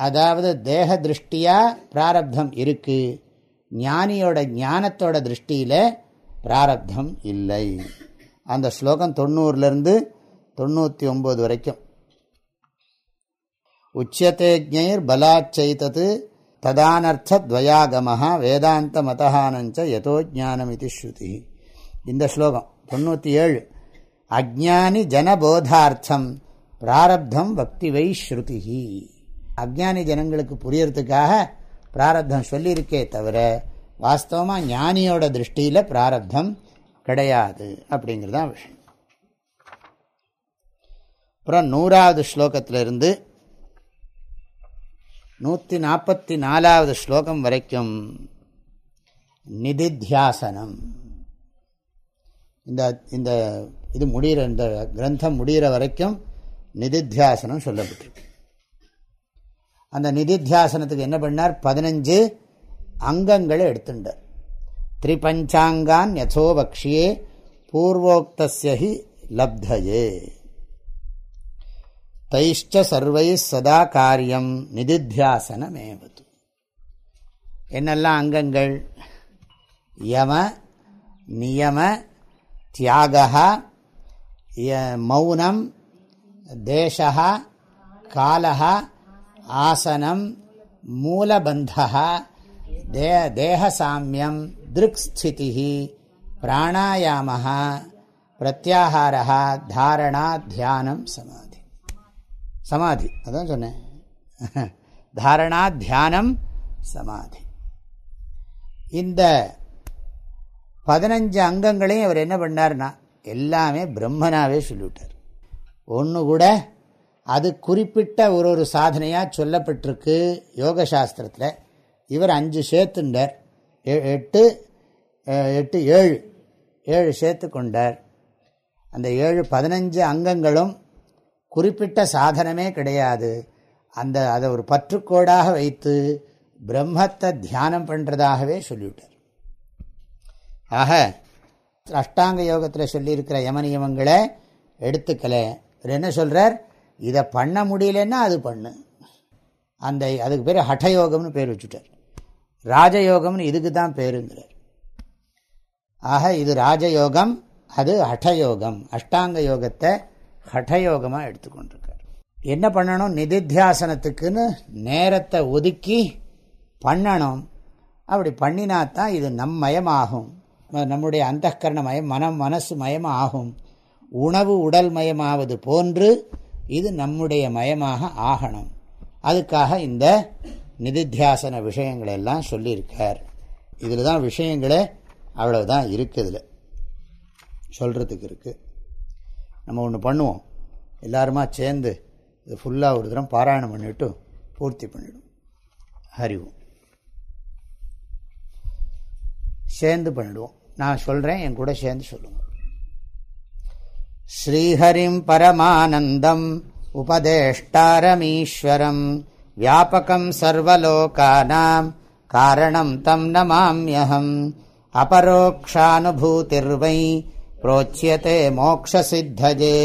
அதாவது தேக திருஷ்டியாக பிராரப்தம் இருக்குது ஞானியோட ஞானத்தோட திருஷ்டியில் பிராரப்தம் இல்லை. அந்த ஸ்லோகம் தொண்ணூறுலேருந்து தொண்ணூற்றி ஒம்பது வரைக்கும். உச்சியத்தை ஜெயர் பலாச்சைத்தது ததானர்த்தத்வயாகம வேதாந்த மதஹானஞ்ச யதோ ஜானம் இது ஸ்ருதி. இந்த ஸ்லோகம் தொண்ணூற்றி ஏழு அஜானி ஜனபோதார்த்தம் பிராரப்தம் பக்தி வை ஸ்ருதி. அஜானி ஜனங்களுக்கு புரியறதுக்காக பிராரப்தம் சொல்லியிருக்கே தவிர வாஸ்தவமாக ஞானியோட திருஷ்டியில் பிராரப்தம் கிடையாது அப்படிங்கிறது தான் விஷயம். அப்புறம் நூறாவது ஸ்லோகத்திலிருந்து நூற்றி நாற்பத்தி நாலாவது ஸ்லோகம் வரைக்கும் நிதித்தியாசனம். இந்த இந்த இது முடிகிற இந்த கிரந்தம் முடிகிற வரைக்கும் நிதித்தியாசனம் சொல்லப்பட்டிருக்கு. அந்த நிதித்தியாசனத்துக்கு என்ன பண்ணார்? பதினஞ்சு அங்கங்களை எடுத்துட்டார் திரிபஞ்சாங்கான் யசோபக்ஷியே பூர்வோக்தி லப்தையே. தைஷ்ட சர்வை சதா காரியம் நிதித்தியாசனமேவது என்னெல்லாம் அங்கங்கள்? யம நியம தியாகா மௌனம் தேசா காலா ஆசனம் மூலபந்தா தே தேகசாமியம் திருக்ஸ்திதி பிராணாயாம பிரத்யாகாரா தாரணா தியானம் சமாதி சமாதி. அதான் சொன்னேன். தாரணா தியானம் சமாதி. இந்த பதினஞ்சு அங்கங்களையும் அவர் என்ன பண்ணார்னா எல்லாமே பிரம்மனாவே சொல்லிவிட்டார். ஒன்று கூட அது குறிப்பிட்ட ஒரு ஒரு சாதனையாக சொல்லப்பட்டிருக்கு யோக சாஸ்திரத்தில். இவர் அஞ்சு சேர்த்துண்டார். எட்டு எட்டு ஏழு. ஏழு சேர்த்து கொண்டார். அந்த ஏழு பதினஞ்சு அங்கங்களும் குறிப்பிட்ட சாதனமே கிடையாது. அந்த அதை ஒரு பற்றுக்கோடாக வைத்து பிரம்மத்தை தியானம் பண்ணுறதாகவே சொல்லிவிட்டார். ஆக அஷ்டாங்க யோகத்தில் சொல்லியிருக்கிற யமனியமங்களை எடுத்துக்கல. என்ன சொல்கிறார் இதை பண்ண முடியலன்னா அது பண்ணு. அந்த அதுக்கு பேர் ஹட்டயோகம்னு பேர் வச்சுட்டார். ராஜயோகம்னு இதுக்கு தான் பேருங்கிறார். ஆக இது ராஜயோகம் அது ஹட்டயோகம். அஷ்டாங்க யோகத்தை ஹட்டயோகமாக எடுத்துக்கொண்டிருக்கார். என்ன பண்ணணும்? நிதித்தியாசனத்துக்குன்னு நேரத்தை ஒதுக்கி பண்ணணும். அப்படி பண்ணினாத்தான் இது நம் மயமாகும். நம்முடைய அந்தகரண மயம் மனம் மனசு மயமாகும். உணவு உடல் மயமாவது போன்று இது நம்முடைய மயமாக ஆகணும். அதுக்காக இந்த நிதித்தியாசன விஷயங்களை எல்லாம் சொல்லியிருக்கார். இதில் தான் விஷயங்களே அவ்வளவுதான் இருக்குது. இதில் சொல்கிறதுக்கு இருக்குது நம்ம ஒன்று பண்ணுவோம். எல்லாருமா சேர்ந்து இது ஃபுல்லாக ஒரு தரம் பாராயணம் பண்ணிவிட்டு பூர்த்தி பண்ணிவிடும் ஹரிவும் சேர்ந்து பண்ணிடுவோம். நான் சொல்கிறேன் என் கூட சேர்ந்து சொல்லுவோம் ஸ்ரீஹரிம் பரமானந்தம் உபதேஷ்டாரமீஸ்வரம் வியாபகம் சர்வலோகானாம் காரணம் தம் நமாமியகம் அபரோக்ஷானுபூதிர்வை प्रोच्यते मोक्षसिद्धजे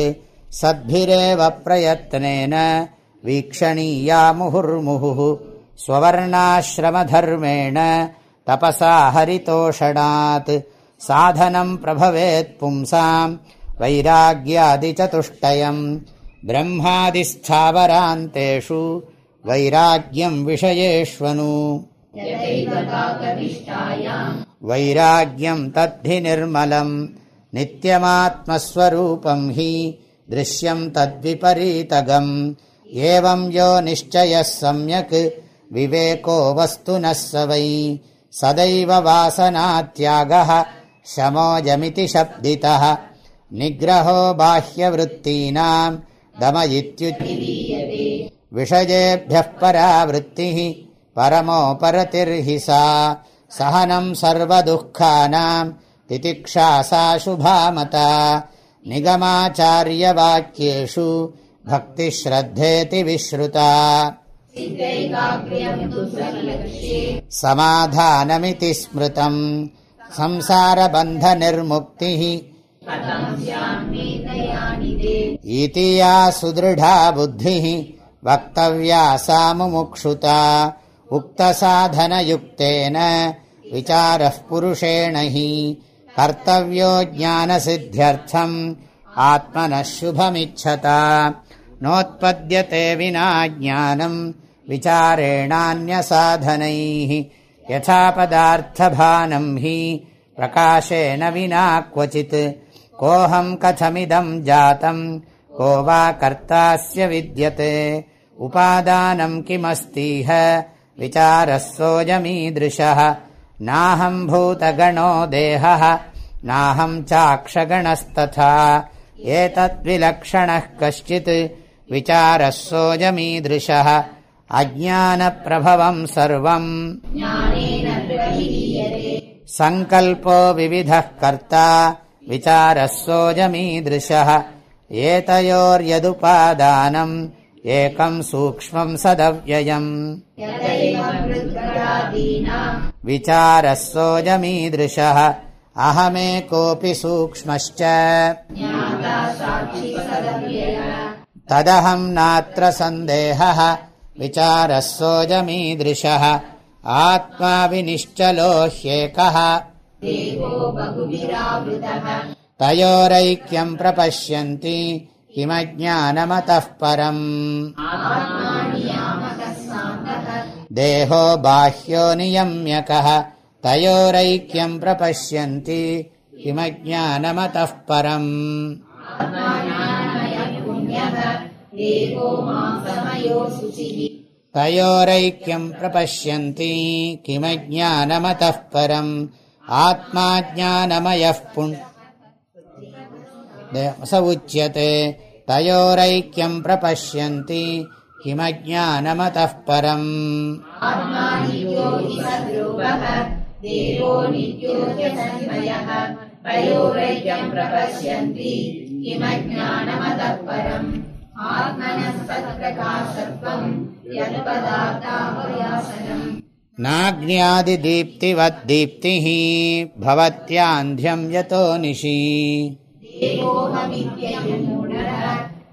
सद्भिरेव प्रयत्नेन वीक्षणीया मुहुर्मुहुः स्ववर्णाश्रमधर्मेण तपसा हरितोषणात् साधनम् प्रभवेत् पुंसाम् वैराग्यादिचतुष्टयम् ब्रह्मादिस्थावरान्तेषु वैराग्यम् विषयेष्वनु वैराग्यम् तद्धि निर्मलम् नित्यमात्मस्वरूपम् हि दृश्यम् तद्विपरीतगम् एवम् यो निश्चयः सम्यक् विवेको वस्तुनः स वै सदैव वासनात्यागः शमोजमिति शब्दितः निग्रहो बाह्यवृत्तीनाम् दम इत्युच्यते विषयेभ्यः परावृत्तिः परमोपरतिर्हि सा सहनम् सर्वदुःखानाम् तितिक्षा सा शुभामता निगमाचार्यवाक्येषु भक्तिश्रद्धेति विश्रुता समाधानमिति स्मृतम् संसारबन्धनिर्मुक्तिः इति या सुदृढा बुद्धिः वक्तव्या सा मुमुक्षुता उक्तसाधनयुक्तेन विचारः पुरुषेण हि कर्तव्यो ज्ञानसिद्ध्यर्थम् आत्मनः शुभमिच्छता नोत्पद्यते विना ज्ञानम् विचारेणान्यसाधनैः यथा पदार्थभानम् हि प्रकाशेन विना क्वचित् कोऽहम् कथमिदम् जातम् को वा कर्तास्य विद्यते उपादानम् किमस्तीह विचारः सोऽयमीदृशः नाहम् भूतगणो देहः नाहम् चाक्षगणस्तथा। एतद्विलक्षणः कश्चित् विचारः सोऽयमीदृशः अज्ञानप्रभवम् सर्वम्। सङ्कल्पो विविधः कर्ता विचारः सोऽयमीदृशः एतयोर्यदुपादानम् एकम् सूक्ष्मम् सदव्ययम् विचारः सोऽयमीदृशः अहमेकोऽपि सूक्ष्मश्च। तदहम् नात्र सन्देहः। विचारः सोऽयमीदृशः आत्मा विनिश्चलो ह्येकः तयोरैक्यम् प्रपश्यन्ति। किमज्ञानमतः परम् देहो बाह्यो नियम्यकः तयोरैक्यम् प्रपश्यन्ति किमज्ञानमतः परम् तयोरैक्यम् प्रपश्यन्ति किमज्ञानमतः परम् आत्मा ज्ञानमयः पुण् स उच्यते तयोरैक्यम् प्रपश्यन्ति किमज्ञानमतः परम्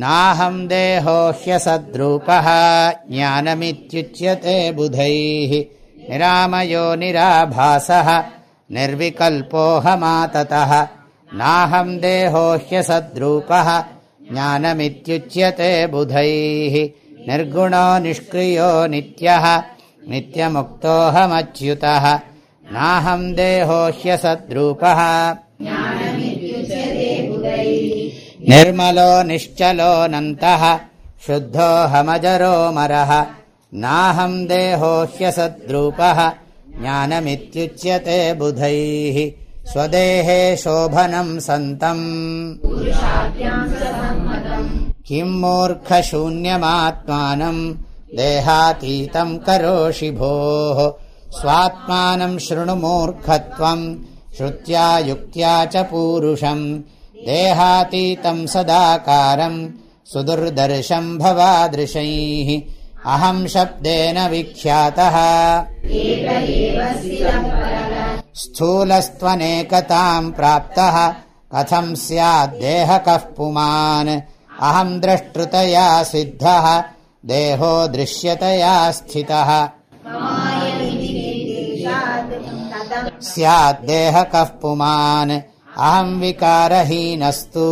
नाहम् देहो ह्यसद्रूपः ज्ञानमित्युच्यते बुधैः। निरामयो निराभासः निर्विकल्पोऽहमाततः नाहम् देहो ह्यसद्रूपः ज्ञानमित्युच्यते बुधैः। निर्गुणो निष्क्रियो नित्यः नित्यमुक्तोऽहमच्युतः। नाहम् देहो ह्यसद्रूपः निर्मलो निश्चलोऽनन्तः शुद्धोऽहमजरोमरः नाहम् देहो ह्यसद्रूपः ज्ञानमित्युच्यते बुधैः। स्वदेहे शोभनम् सन्तम्। किम् मूर्खशून्यमात्मानम् देहातीतम् करोषि भोः। स्वात्मानम् शृणुमूर्खत्वम् श्रुत्या युक्त्या च पूरुषम् देहातीतम् सदाकारम् सुदुर्दर्शम् भवादृशैः। अहम् शब्देन विख्यातः। स्थूलस्त्वनेकताम् प्राप्तः। कथम् स्याद्देहकः पुमान्। अहम् द्रष्टृतया सिद्धः। देहो दृश्यतया स्थितः। स्याद्देहकः पुमान् अहम् विकारहीनस्तु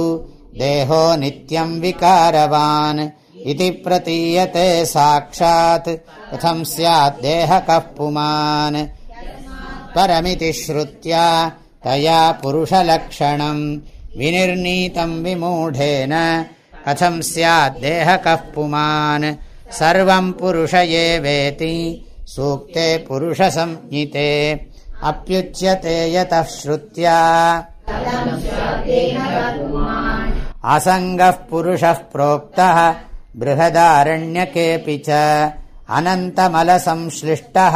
देहो नित्यम् विकारवान् इति प्रतीयते साक्षात् कथम् स्याद्देहकः पुमान्। परमिति श्रुत्या तया पुरुषलक्षणम् विनिर्णीतम् विमूढेन कथम् स्याद्देहकः पुमान्। सर्वम् पुरुष एवेति सूक्ते पुरुषसंज्ञिते अप्युच्यते यतः श्रुत्या असङ्गः पुरुषः प्रोक्तः बृहदारण्यकेऽपि च अनन्तमलसंश्लिष्टः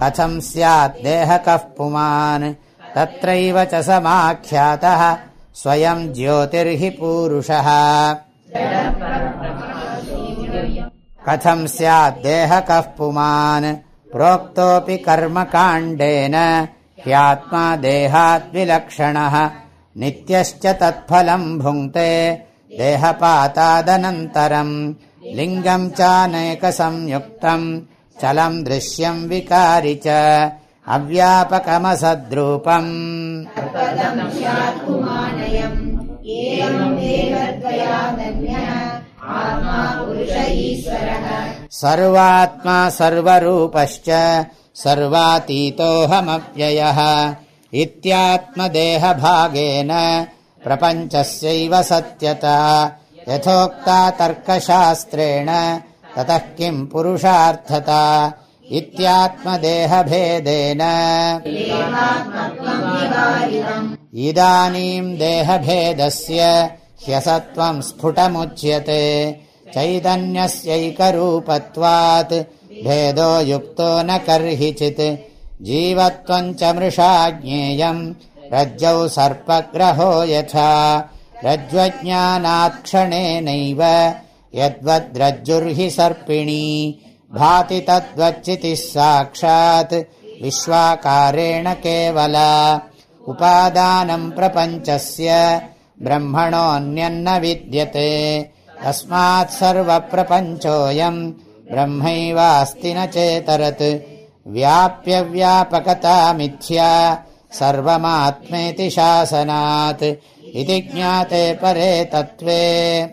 कथम् स्यात् देहकः पुमान् तत्रैव च समाख्यातः स्वयम् ज्योतिर्हि पूरुषः कथम् स्याद्देहकः पुमान् प्रोक्तोऽपि कर्मकाण्डेन ह्यात्मा देहाद्विलक्षणः नित्यश्च तत्फलम् भुङ्क्ते। देहपातादनन्तरम्। लिङ्गम् चानेकसंयुक्तम्। चलम् दृश्यम् विकारि च। अव्यापकमसद्रूपम्। सर्वात्मा सर्वरूपश्च सर्वातीतोऽहमव्ययः इत्यात्मदेहभागेन प्रपञ्चस्यैव सत्यता। यथोक्ता तर्कशास्त्रेण ततः किम् पुरुषार्थता? इत्यात्मदेहभेदेन। इदानीम् देहभेदस्य ह्यसत्त्वम् स्फुटमुच्यते। चैतन्यस्यैकरूपत्वात् भेदो युक्तो न कर्हिचित्। जीवत्वम् च मृषा ज्ञेयम्। रज्जौ सर्पग्रहो यथा। रज्ज्वज्ञानात्क्षणेनैव यद्वद्रज्जुर्हि सर्पिणी। भाति तद्वच्चितिः साक्षात्। विश्वाकारेण केवला। उपादानम् प्रपञ्चस्य। ब्रह्मणोऽन्यन्न विद्यते। तस्मात् सर्वप्रपञ्चोऽयम् ब्रह्मैवास्ति न चेतरत्। व्याप्यव्यापकता मिथ्या सर्वमात्मेति शासनात्। इति ज्ञाते परे तत्त्वे।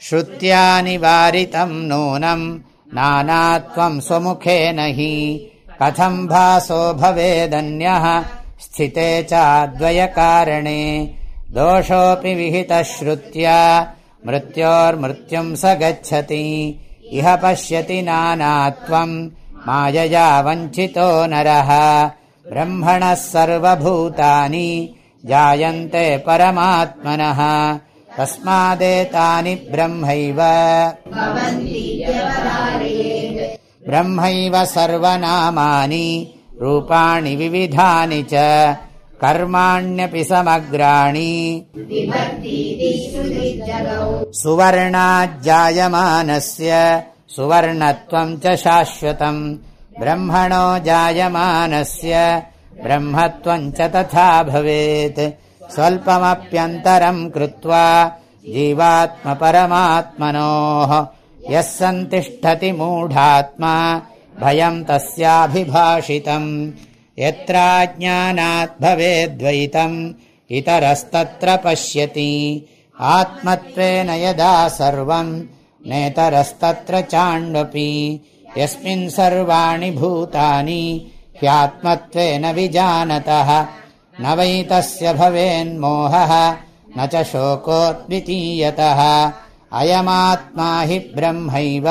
श्रुत्या निवारितम् नूनम् नानात्वम् स्वमुखेन हि। कथम् भासो भवेदन्यः स्थिते चाद्वयकारणे। दोषोऽपि विहितः श्रुत्या मृत्योर्मृत्युम् स गच्छति। इह पश्यति नानात्वम् मायया वञ्चितो नरः। ब्रह्मणः सर्वभूतानि जायन्ते परमात्मनः। तस्मादेतानि ब्रह्मैव। ब्रह्मैव सर्वनामानि। रूपाणि विविधानि च कर्माण्यपि समग्राणि सुवर्णाज्जायमानस्य सुवर्णत्वम् च शाश्वतम्। ब्रह्मणो जायमानस्य ब्रह्मत्वम् च तथा भवेत्। स्वल्पमप्यन्तरम् कृत्वा जीवात्मपरमात्मनोः यः सन्तिष्ठति मूढात्मा भयम् तस्याभिभाषितम् यत्राज्ञानात् भवेद्वैतम् इतरस्तत्र पश्यति। आत्मत्वेन यदा सर्वम् नेतरस्तत्र चाण्डपि। यस्मिन् सर्वाणि भूतानि ह्यात्मत्वेन विजानतः। न वै तस्य भवेन्मोहः न च शोकोद्वितीयतः। अयमात्मा हि ब्रह्मैव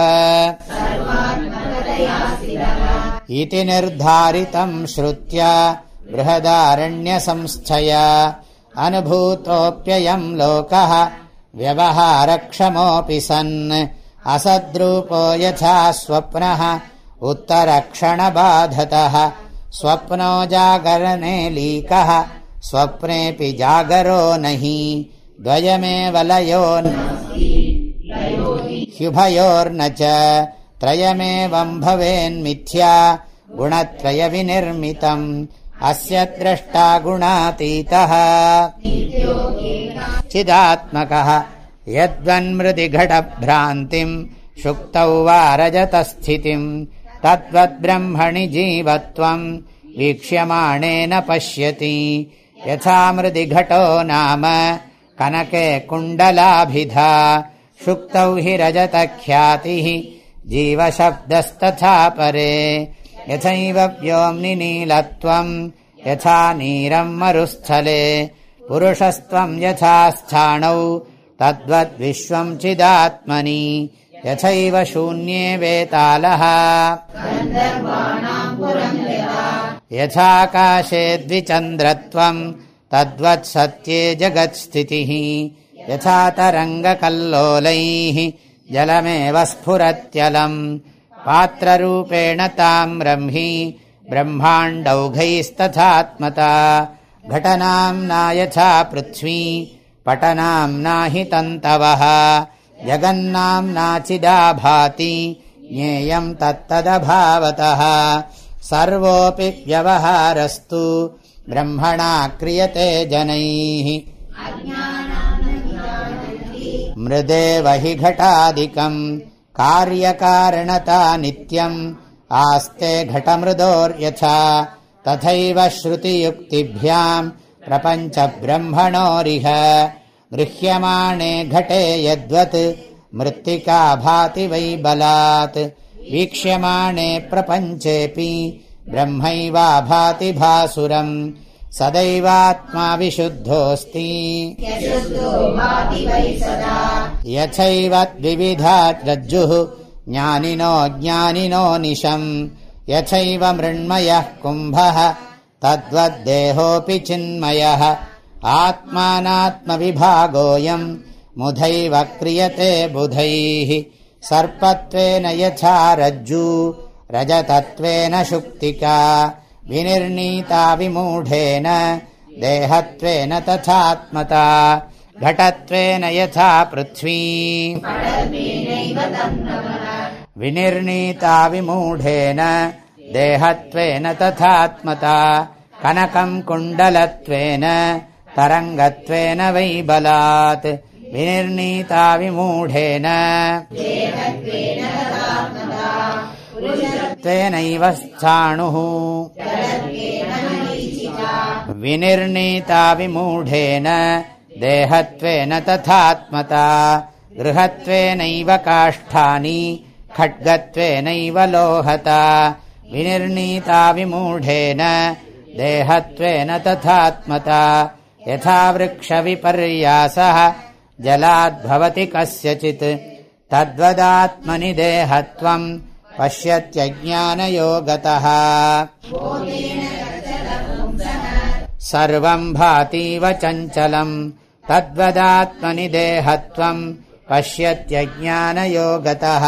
इति निर्धारितम् श्रुत्या बृहदारण्यसंस्थया। अनुभूतोऽप्ययम् लोकः व्यवहारक्षमोऽपि सन्। असद्रूपो यथा स्वप्नः उत्तरक्षणबाधतः। स्वप्नो जागरणे लीकः स्वप्नेऽपि जागरो न हि द्वयमेव लयो ह्युभयोर्न च त्रयमेवम् भवेन्मिथ्या गुणत्रयविनिर्मितम् अस्य द्रष्टा गुणातीतः चिदात्मकः यद्वन्मृदि घटभ्रान्तिम् शुक्तौ वा रजतस्थितिम् तद्वद्ब्रह्मणि जीवत्वम् वीक्ष्यमाणेन पश्यति यथा मृदि घटो नाम कनके कुण्डलाभिधा शुक्तौ हि रजतख्यातिः जीवशब्दस्तथा परे। यथैव व्योम्नि नीलत्वम् यथा नीरम् मरुस्थले। पुरुषस्त्वम् यथा स्थाणौ तद्वद्विश्वम् चिदात्मनि। यथैव शून्ये वेतालः। यथाकाशे द्विचन्द्रत्वम् तद्वत्सत्ये जगत्स्थितिः। यथा तरङ्गकल्लोलैः जलमेव स्फुरत्यलम् पात्ररूपेण ताम् ब्रह्मि ब्रह्माण्डौघैस्तथात्मता। घटनाम्ना यथा पृथ्वी पटनाम्ना हि तन्तवः जगन्नाम्नाचिदा भाति ज्ञेयम् तत्तदभावतः। सर्वोऽपि व्यवहारस्तु ब्रह्मणा क्रियते जनैः मृदेव हि घटादिकम्। कार्यकारणता नित्यम्। आस्ते घटमृदोर्यथा। तथैव श्रुतियुक्तिभ्याम्। प्रपञ्चब्रह्मणोरिह। गृह्यमाणे घटे यद्वत्। मृत्तिका भाति वै बलात्। वीक्ष्यमाणे प्रपञ्चेऽपि। ब्रह्मैवा भासुरम् सदैवात्मा विशुद्धोऽस्ति यथैव द्विविधा रज्जुः ज्ञानिनो ज्ञानिनो निशम्। यथैव मृण्मयः कुम्भः तद्वद्देहोऽपि चिन्मयः। आत्मानात्मविभागोऽयम् मुधैव क्रियते बुधैः। सर्पत्वेन यथा रज्जू रजतत्वेन शुक्तिका विनिर्णीता विमूढेन देहत्वेन तथात्मता घटत्वेन यथा पृथ्वी विनिर्णीता विमूढेन देहत्वेन तथात्मता कनकम् कुण्डलत्वेन तरङ्गत्वेन वै बलात् विनिर्णीता विमूढेन स्थाणुः विनिर्णीता विमूढेन देहत्वेन तथात्मता गृहत्वेनैव काष्ठानि खड्गत्वेनैव लोहता विनिर्णीता विमूढेन देहत्वेन तथात्मता यथा वृक्षविपर्यासः जलाद्भवति कस्यचित् तद्वदात्मनि देहत्वम् सर्वम् भातीव चञ्चलम् तद्वदात्मनि देहत्वम् पश्यत्यज्ञानयोगतः।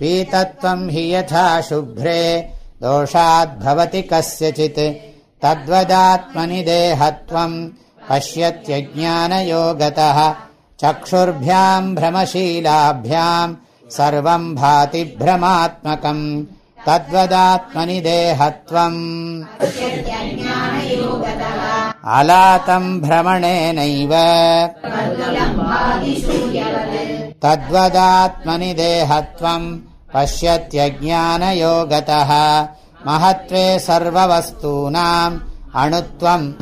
पीतत्वम् हि यथा शुभ्रे दोषाद्भवति कस्यचित्। तद्वदात्मनि देहत्वम् पश्यत्यज्ञानयोगतः। चक्षुर्भ्याम् भ्रमशीलाभ्याम् सर्वम् भाति भ्रमात्मकम् तद्वदात्मनि देहत्वम्। अलातम् भ्रमणेनैव। तद्वदात्मनि देहत्वम् पश्यत्यज्ञानयोगतः। महत्त्वे सर्ववस्तूनाम् अणुत्वम्।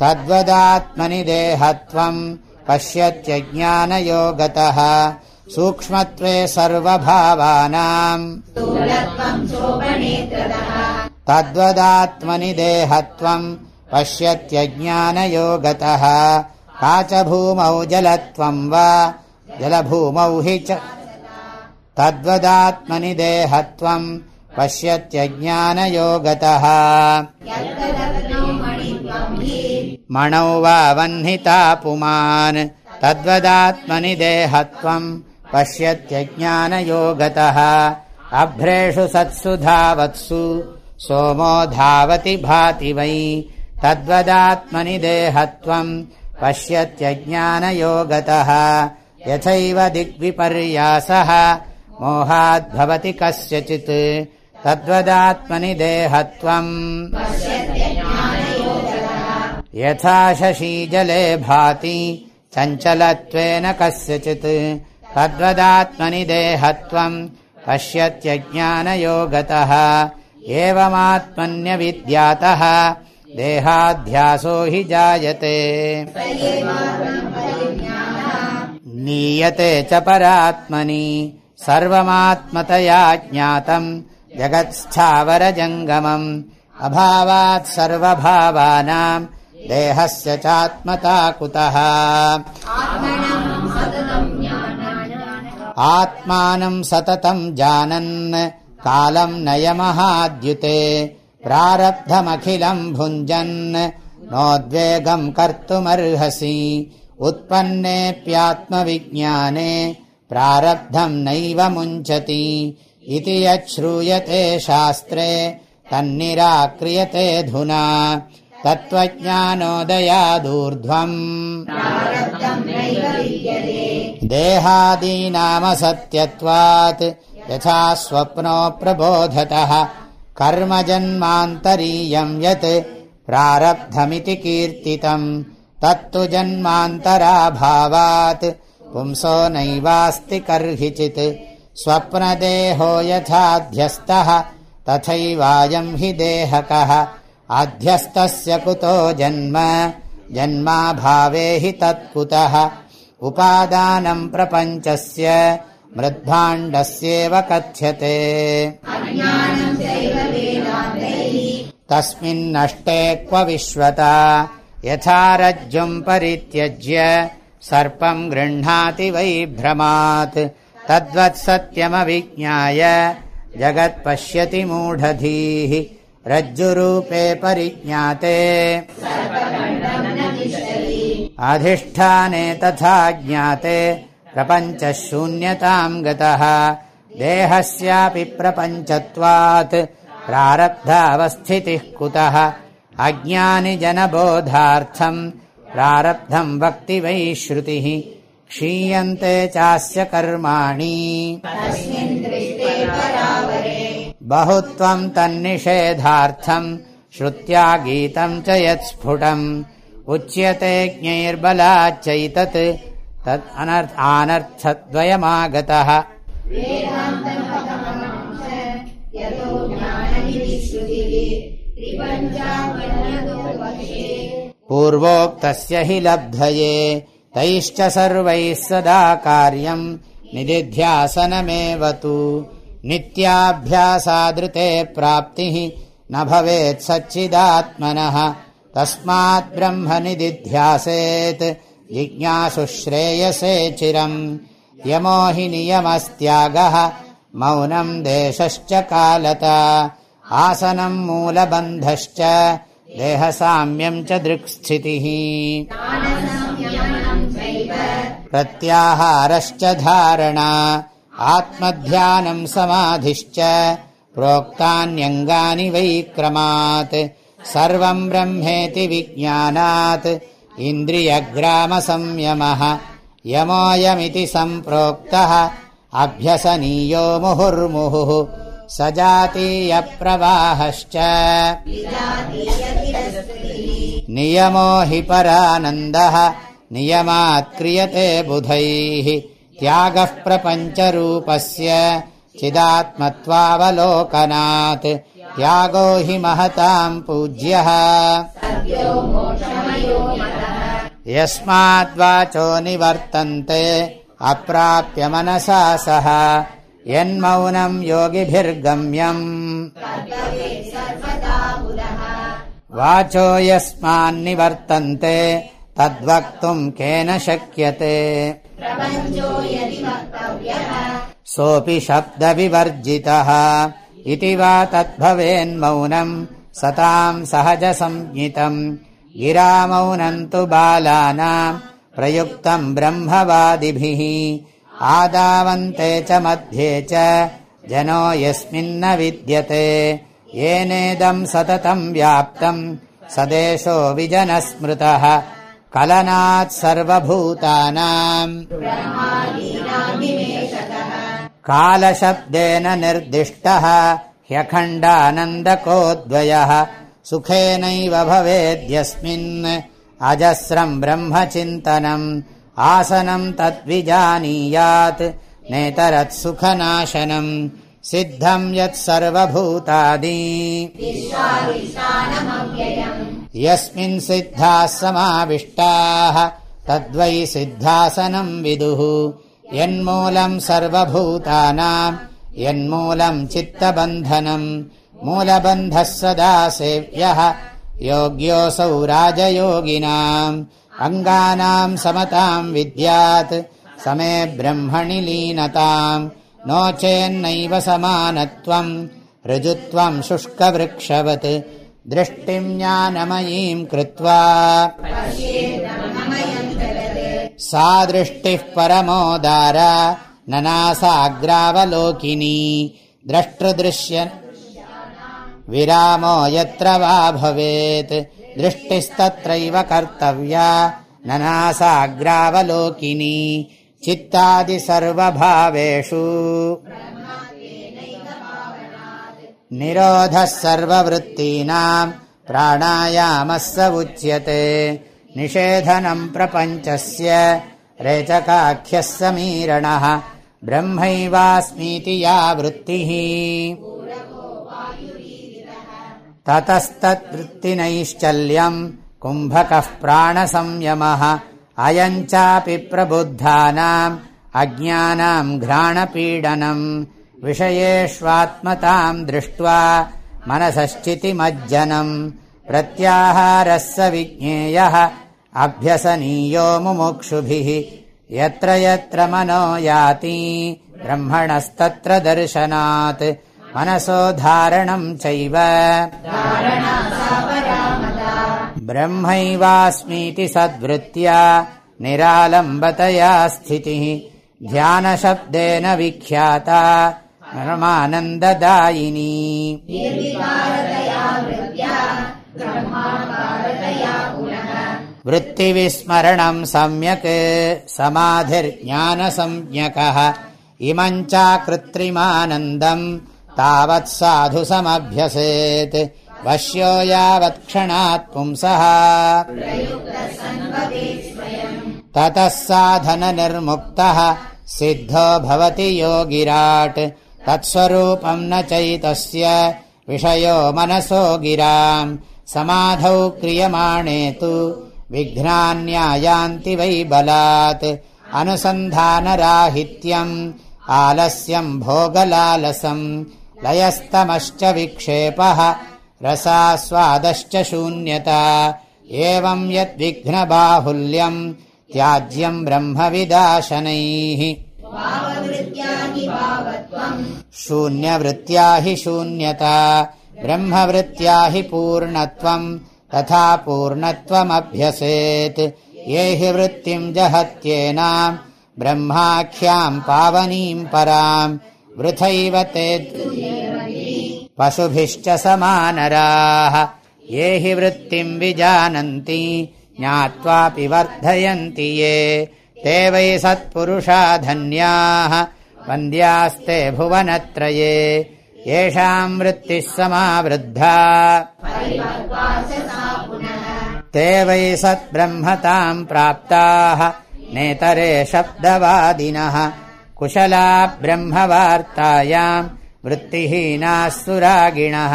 तद्वदात्मनि देहत्वम् पश्यत्यज्ञानयोगतः सूक्ष्मत्वे सर्वभावानाम्। तद्वदात्मनि देहत्वम् पश्यत्यज्ञानयोगतः। काचभूमौ जलत्वम् वा जलभूमौ हि च। तद्वदात्मनि देहत्वम् पश्यत्यज्ञानयोगतः। मणौ वा वह्निता पुमान् तद्वदात्मनि देहत्वम् पश्यत्यज्ञानयोगतः अभ्रेषु सत्सु धावत्सु सोमो धावति भाति वै। तद्वदात्मनि देहत्वम्। पश्यत्यज्ञानयोगतः यथैव दिग्विपर्यासः। मोहाद्भवति कस्यचित्। तद्वदात्मनि देहत्वम्। यथा शशीजले भाति। चञ्चलत्वेन कस्यचित् तद्वदात्मनि देहत्वम् पश्यत्यज्ञानयोगतः एवमात्मन्यविद्यातः देहाध्यासो हि जायते। नीयते च परात्मनि सर्वमात्मतया ज्ञातम् जगत्स्थावरजङ्गमम् अभावात् सर्वभावानाम् देहस्य चात्मता कुतः आत्मानम् सततम् जानन् कालम् नयमहाद्युते प्रारब्धमखिलम् भुञ्जन् नोद्वेगम् कर्तुमर्हसि उत्पन्नेऽप्यात्मविज्ञाने प्रारब्धम् नैव मुञ्चति इति यच्छ्रूयते शास्त्रे तन्निराक्रियते धुना तत्त्वज्ञानोदयादूर्ध्वम्। देहादीनामसत्यत्वात् यथा स्वप्नो प्रबोधतः। कर्मजन्मान्तरीयम् यत् प्रारब्धमिति कीर्तितम्। तत्तु जन्मान्तराभावात्। पुंसो नैवास्ति कर्हिचित्। स्वप्नदेहो यथाध्यस्तः। तथैवायम् हि देहकः अध्यस्तस्य कुतो जन्म जन्माभावे हि तत्कुतः उपादानम् प्रपञ्चस्य मृद्भाण्डस्येव कथ्यते तस्मिन्नष्टे क्व विश्वता यथा रज्जुम् परित्यज्य सर्पम् गृह्णाति वै भ्रमात् तद्वत्सत्यमविज्ञाय जगत्पश्यति मूढधीः रज्जुरूपे परिज्ञाते अधिष्ठाने तथा ज्ञाते प्रपञ्चः शून्यताम् गतः देहस्यापि प्रपञ्चत्वात् प्रारब्धावस्थितिः कुतः अज्ञानिजनबोधार्थम् प्रारब्धम् वक्ति वै श्रुतिः क्षीयन्ते चास्य कर्माणि बहुत्वम् तन्निषेधार्थम् श्रुत्या गीतम् च यत्स्फुटम् उच्यते ज्ञैर्बलाच्चैतत् तत् आनर्थद्वयमागतः पूर्वोक्तस्य हि लब्धये तैश्च सर्वैः सदा कार्यम् निदिध्यासनमेव तु नित्याभ्यासादृते प्राप्तिः न भवेत् सच्चिदात्मनः। तस्मात् ब्रह्म निदिध्यासेत् जिज्ञासुश्रेयसे चिरम्। यमो हि नियमस्त्यागः। मौनम् देशश्च कालता। आसनम् मूलबन्धश्च। देहसाम्यम् च दृक्स्थितिः। प्रत्याहारश्च धारणा आत्मध्यानम् समाधिश्च प्रोक्तान्यङ्गानि वै क्रमात् सर्वम् ब्रह्मेति विज्ञानात् इन्द्रियग्रामसंयमः यमोऽयमिति सम्प्रोक्तः अभ्यसनीयो मुहुर्मुहुः सजातीयप्रवाहश्च नियमो हि परानन्दः नियमात् क्रियते बुधैः त्यागः प्रपञ्चरूपस्य चिदात्मत्वावलोकनात्। त्यागो हि महताम् पूज्यः। यस्माद्वाचो निवर्तन्ते अप्राप्य मनसा सह। यन्मौनम् योगिभिर्गम्यम्। वाचो यस्मान्निवर्तन्ते तद्वक्तुम् केन शक्यते सोऽपि शब्दविवर्जितः इति वा तद्भवेन्मौनम् सताम् सहजसंज्ञितम् गिरामौनम् तु बालानाम् प्रयुक्तम् ब्रह्मवादिभिः आदावन्ते च मध्ये च जनो यस्मिन्न विद्यते येनेदम् सततम् व्याप्तम् सदेशो विजनस्मृतः कलनात् सर्वभूतानाम्। कालशब्देन निर्दिष्टः ह्यखण्डानन्दकोद्वयः सुखेनैव भवेद्यस्मिन्। अजस्रम् ब्रह्मचिन्तनम् आसनम् तद्विजानीयात् नेतरत्सुखनाशनम् सिद्धम् यत्सर्वभूतादि यस्मिन् सिद्धाः समाविष्टाः तद्वै सिद्धासनम् विदुः। यन्मूलम् सर्वभूतानाम् यन्मूलम् चित्तबन्धनम् मूलबन्धः सदा सेव्यः योग्योऽसौ राजयोगिनाम् अङ्गानाम् समताम् विद्यात् समे ब्रह्मणि लीनताम् नो चेन्नैव समानत्वम् ऋजुत्वम् शुष्कवृक्षवत् दृष्टिम् ज्ञानमयीम् कृत्वा सा दृष्टिः परमोदारा ननासाग्रावलोकिनी द्रष्टृदृश्य विरामो यत्र वा भवेत्। दृष्टिस्तत्रैव कर्तव्या ननासाग्रावलोकिनी। चित्तादिसर्वभावेषु निरोधः सर्ववृत्तीनाम् प्राणायामः स उच्यते। निषेधनम् प्रपञ्चस्य रेचकाख्यः समीरणः। ब्रह्मैवास्मीति या वृत्तिः। ततस्तद्वृत्तिनैश्चल्यम् कुम्भकः प्राणसंयमः। अयम् चापि प्रबुद्धानाम् अज्ञानाम् घ्राणपीडनम् विषयेष्वात्मताम् दृष्ट्वा मनसश्चितिमज्जनम् प्रत्याहारः स विज्ञेयः अभ्यसनीयो मुमुक्षुभिः यत्र यत्र मनो याति ब्रह्मणस्तत्र दर्शनात् मनसो धारणम् चैव ब्रह्मैवास्मीति सद्वृत्त्या निरालम्बतया स्थितिः ध्यानशब्देन विख्याता परमानन्ददायिनी। वृत्तिविस्मरणम् सम्यक् समाधिर्ज्ञानसंज्ञकः इमम् चाकृत्रिमानन्दम् तावत् साधु समभ्यसेत् वश्यो यावत्क्षणात् पुंसः। ततः साधननिर्मुक्तः सिद्धो भवति योगिराट् तत्स्वरूपम् न चैतस्य विषयो मनसो गिराम् समाधौ क्रियमाणे तु विघ्नान्यायान्ति वै बलात् अनुसन्धानराहित्यम् आलस्यम् भोगलालसम् लयस्तमश्च विक्षेपः रसास्वादश्च शून्यता एवम् यद्विघ्नबाहुल्यम् त्याज्यम् ब्रह्मविदाशनैः शून्यवृत्त्या हि शून्यता ब्रह्मवृत्त्या हि पूर्णत्वम् तथा पूर्णत्वमभ्यसेत्। ये हि वृत्तिम् जहत्येनाम् ब्रह्माख्याम् पावनीम् पराम् वृथैव ते पशुभिश्च समानराः। ये हि वृत्तिम् विजानन्ति ज्ञात्वापि वर्धयन्ति ये ते वै सत्पुरुषा धन्याः वन्द्यास्ते भुवनत्रये येषाम् वृत्तिः समावृद्धा। ते वै सद्ब्रह्मताम् प्राप्ताः नेतरे शब्दवादिनः कुशला ब्रह्मवार्तायाम् वृत्तिहीनाः सुरागिणः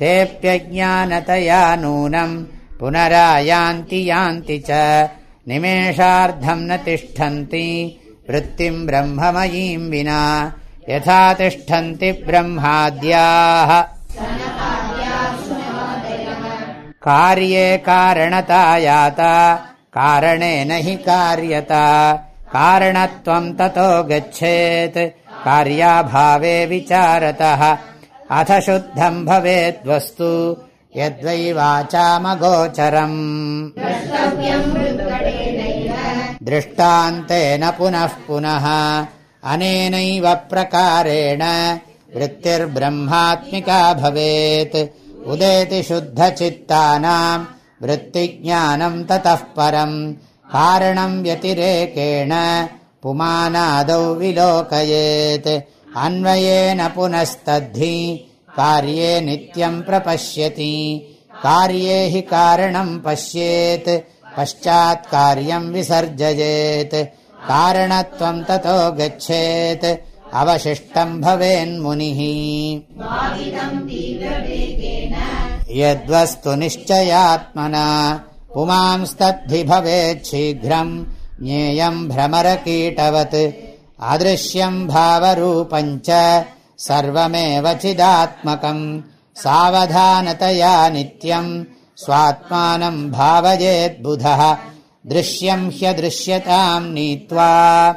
तेऽप्यज्ञानतया नूनम् पुनरायान्ति यान्ति च निमेषार्धम् न तिष्ठन्ति वृत्तिम् ब्रह्ममयीम् विना यथा तिष्ठन्ति ब्रह्माद्याः कार्ये कारणता याता कारणेन हि कार्यता कारणत्वम् ततो गच्छेत् कार्याभावे विचारतः अथ शुद्धम् भवेद्वस्तु यद्वै वाचामगोचरम् दृष्टान्तेन पुनः पुनः। अनेनैव प्रकारेण वृत्तिर्ब्रह्मात्मिका भवेत्। उदेति शुद्धचित्तानाम् वृत्तिज्ञानम् ततः परम्। कारणम् व्यतिरेकेण पुमानादौ विलोकयेत्। अन्वयेन पुनस्तद्धि कार्ये नित्यम् प्रपश्यति। कार्ये हि कारणम् पश्येत् पश्चात् कार्यम् विसर्जयेत्। कारणत्वम् ततो गच्छेत्। अवशिष्टम् भवेन्मुनिः यद्वस्तु निश्चयात्मना। पुमांस्तद्धि भवेच्छीघ्रम् ज्ञेयम् भ्रमरकीटवत्। अदृश्यम् भावरूपम् च। सर्वमेव चिदात्मकम् सावधानतया नित्यम् स्वात्मानम् भावयेद्बुधः। दृश्यम् ह्यदृश्यताम् नीत्वा।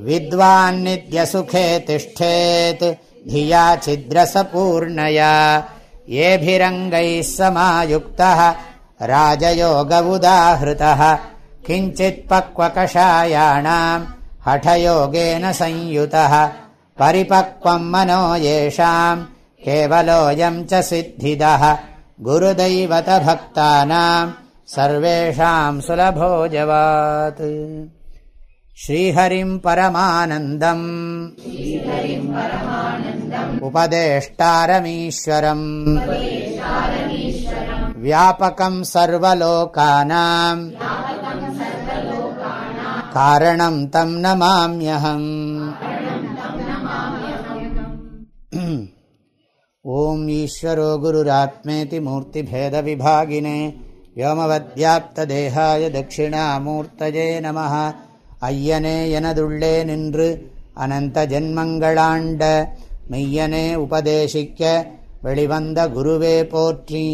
विद्वान्नित्यसुखे तिष्ठेत्। धिया छिद्रसपूर्णया। येभिरङ्गैः समायुक्तः। राजयोग उदाहृतः किञ्चित्पक्वकषायाणाम् हठयोगेन संयुतः। परिपक्वम् मनो येषाम् केवलोऽयम् च सिद्धिदः गुरुदैवतभक्तानाम् सर्वेषाम् सुलभोजवात्। श्रीहरिम् परमानन्दम् उपदेष्टारमीश्वरम् व्यापकम् सर्वलोकानाम् कारणम् तम् न ஓம் ஈஸ்வரோ குருராத்மேதி மூர்த்திபேதவிபாகினே வோமவத்யாப்ததேகாய தட்சிணாமூர்த்தஜே நம ஐயனே எனதுள்ளே நின்று அனந்த ஜென்மங்களாண்ட மெய்யனே உபதேசிக்க வெளிவந்த குருவே போற்றி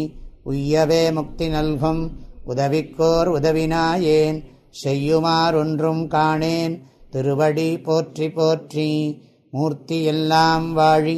உய்யவே முக்தி நல்கும் உதவிக்கோர் உதவினாயேன் செய்யுமாறொன்றும் காணேன் திருவடி போற்றி போற்றி மூர்த்தி வாழி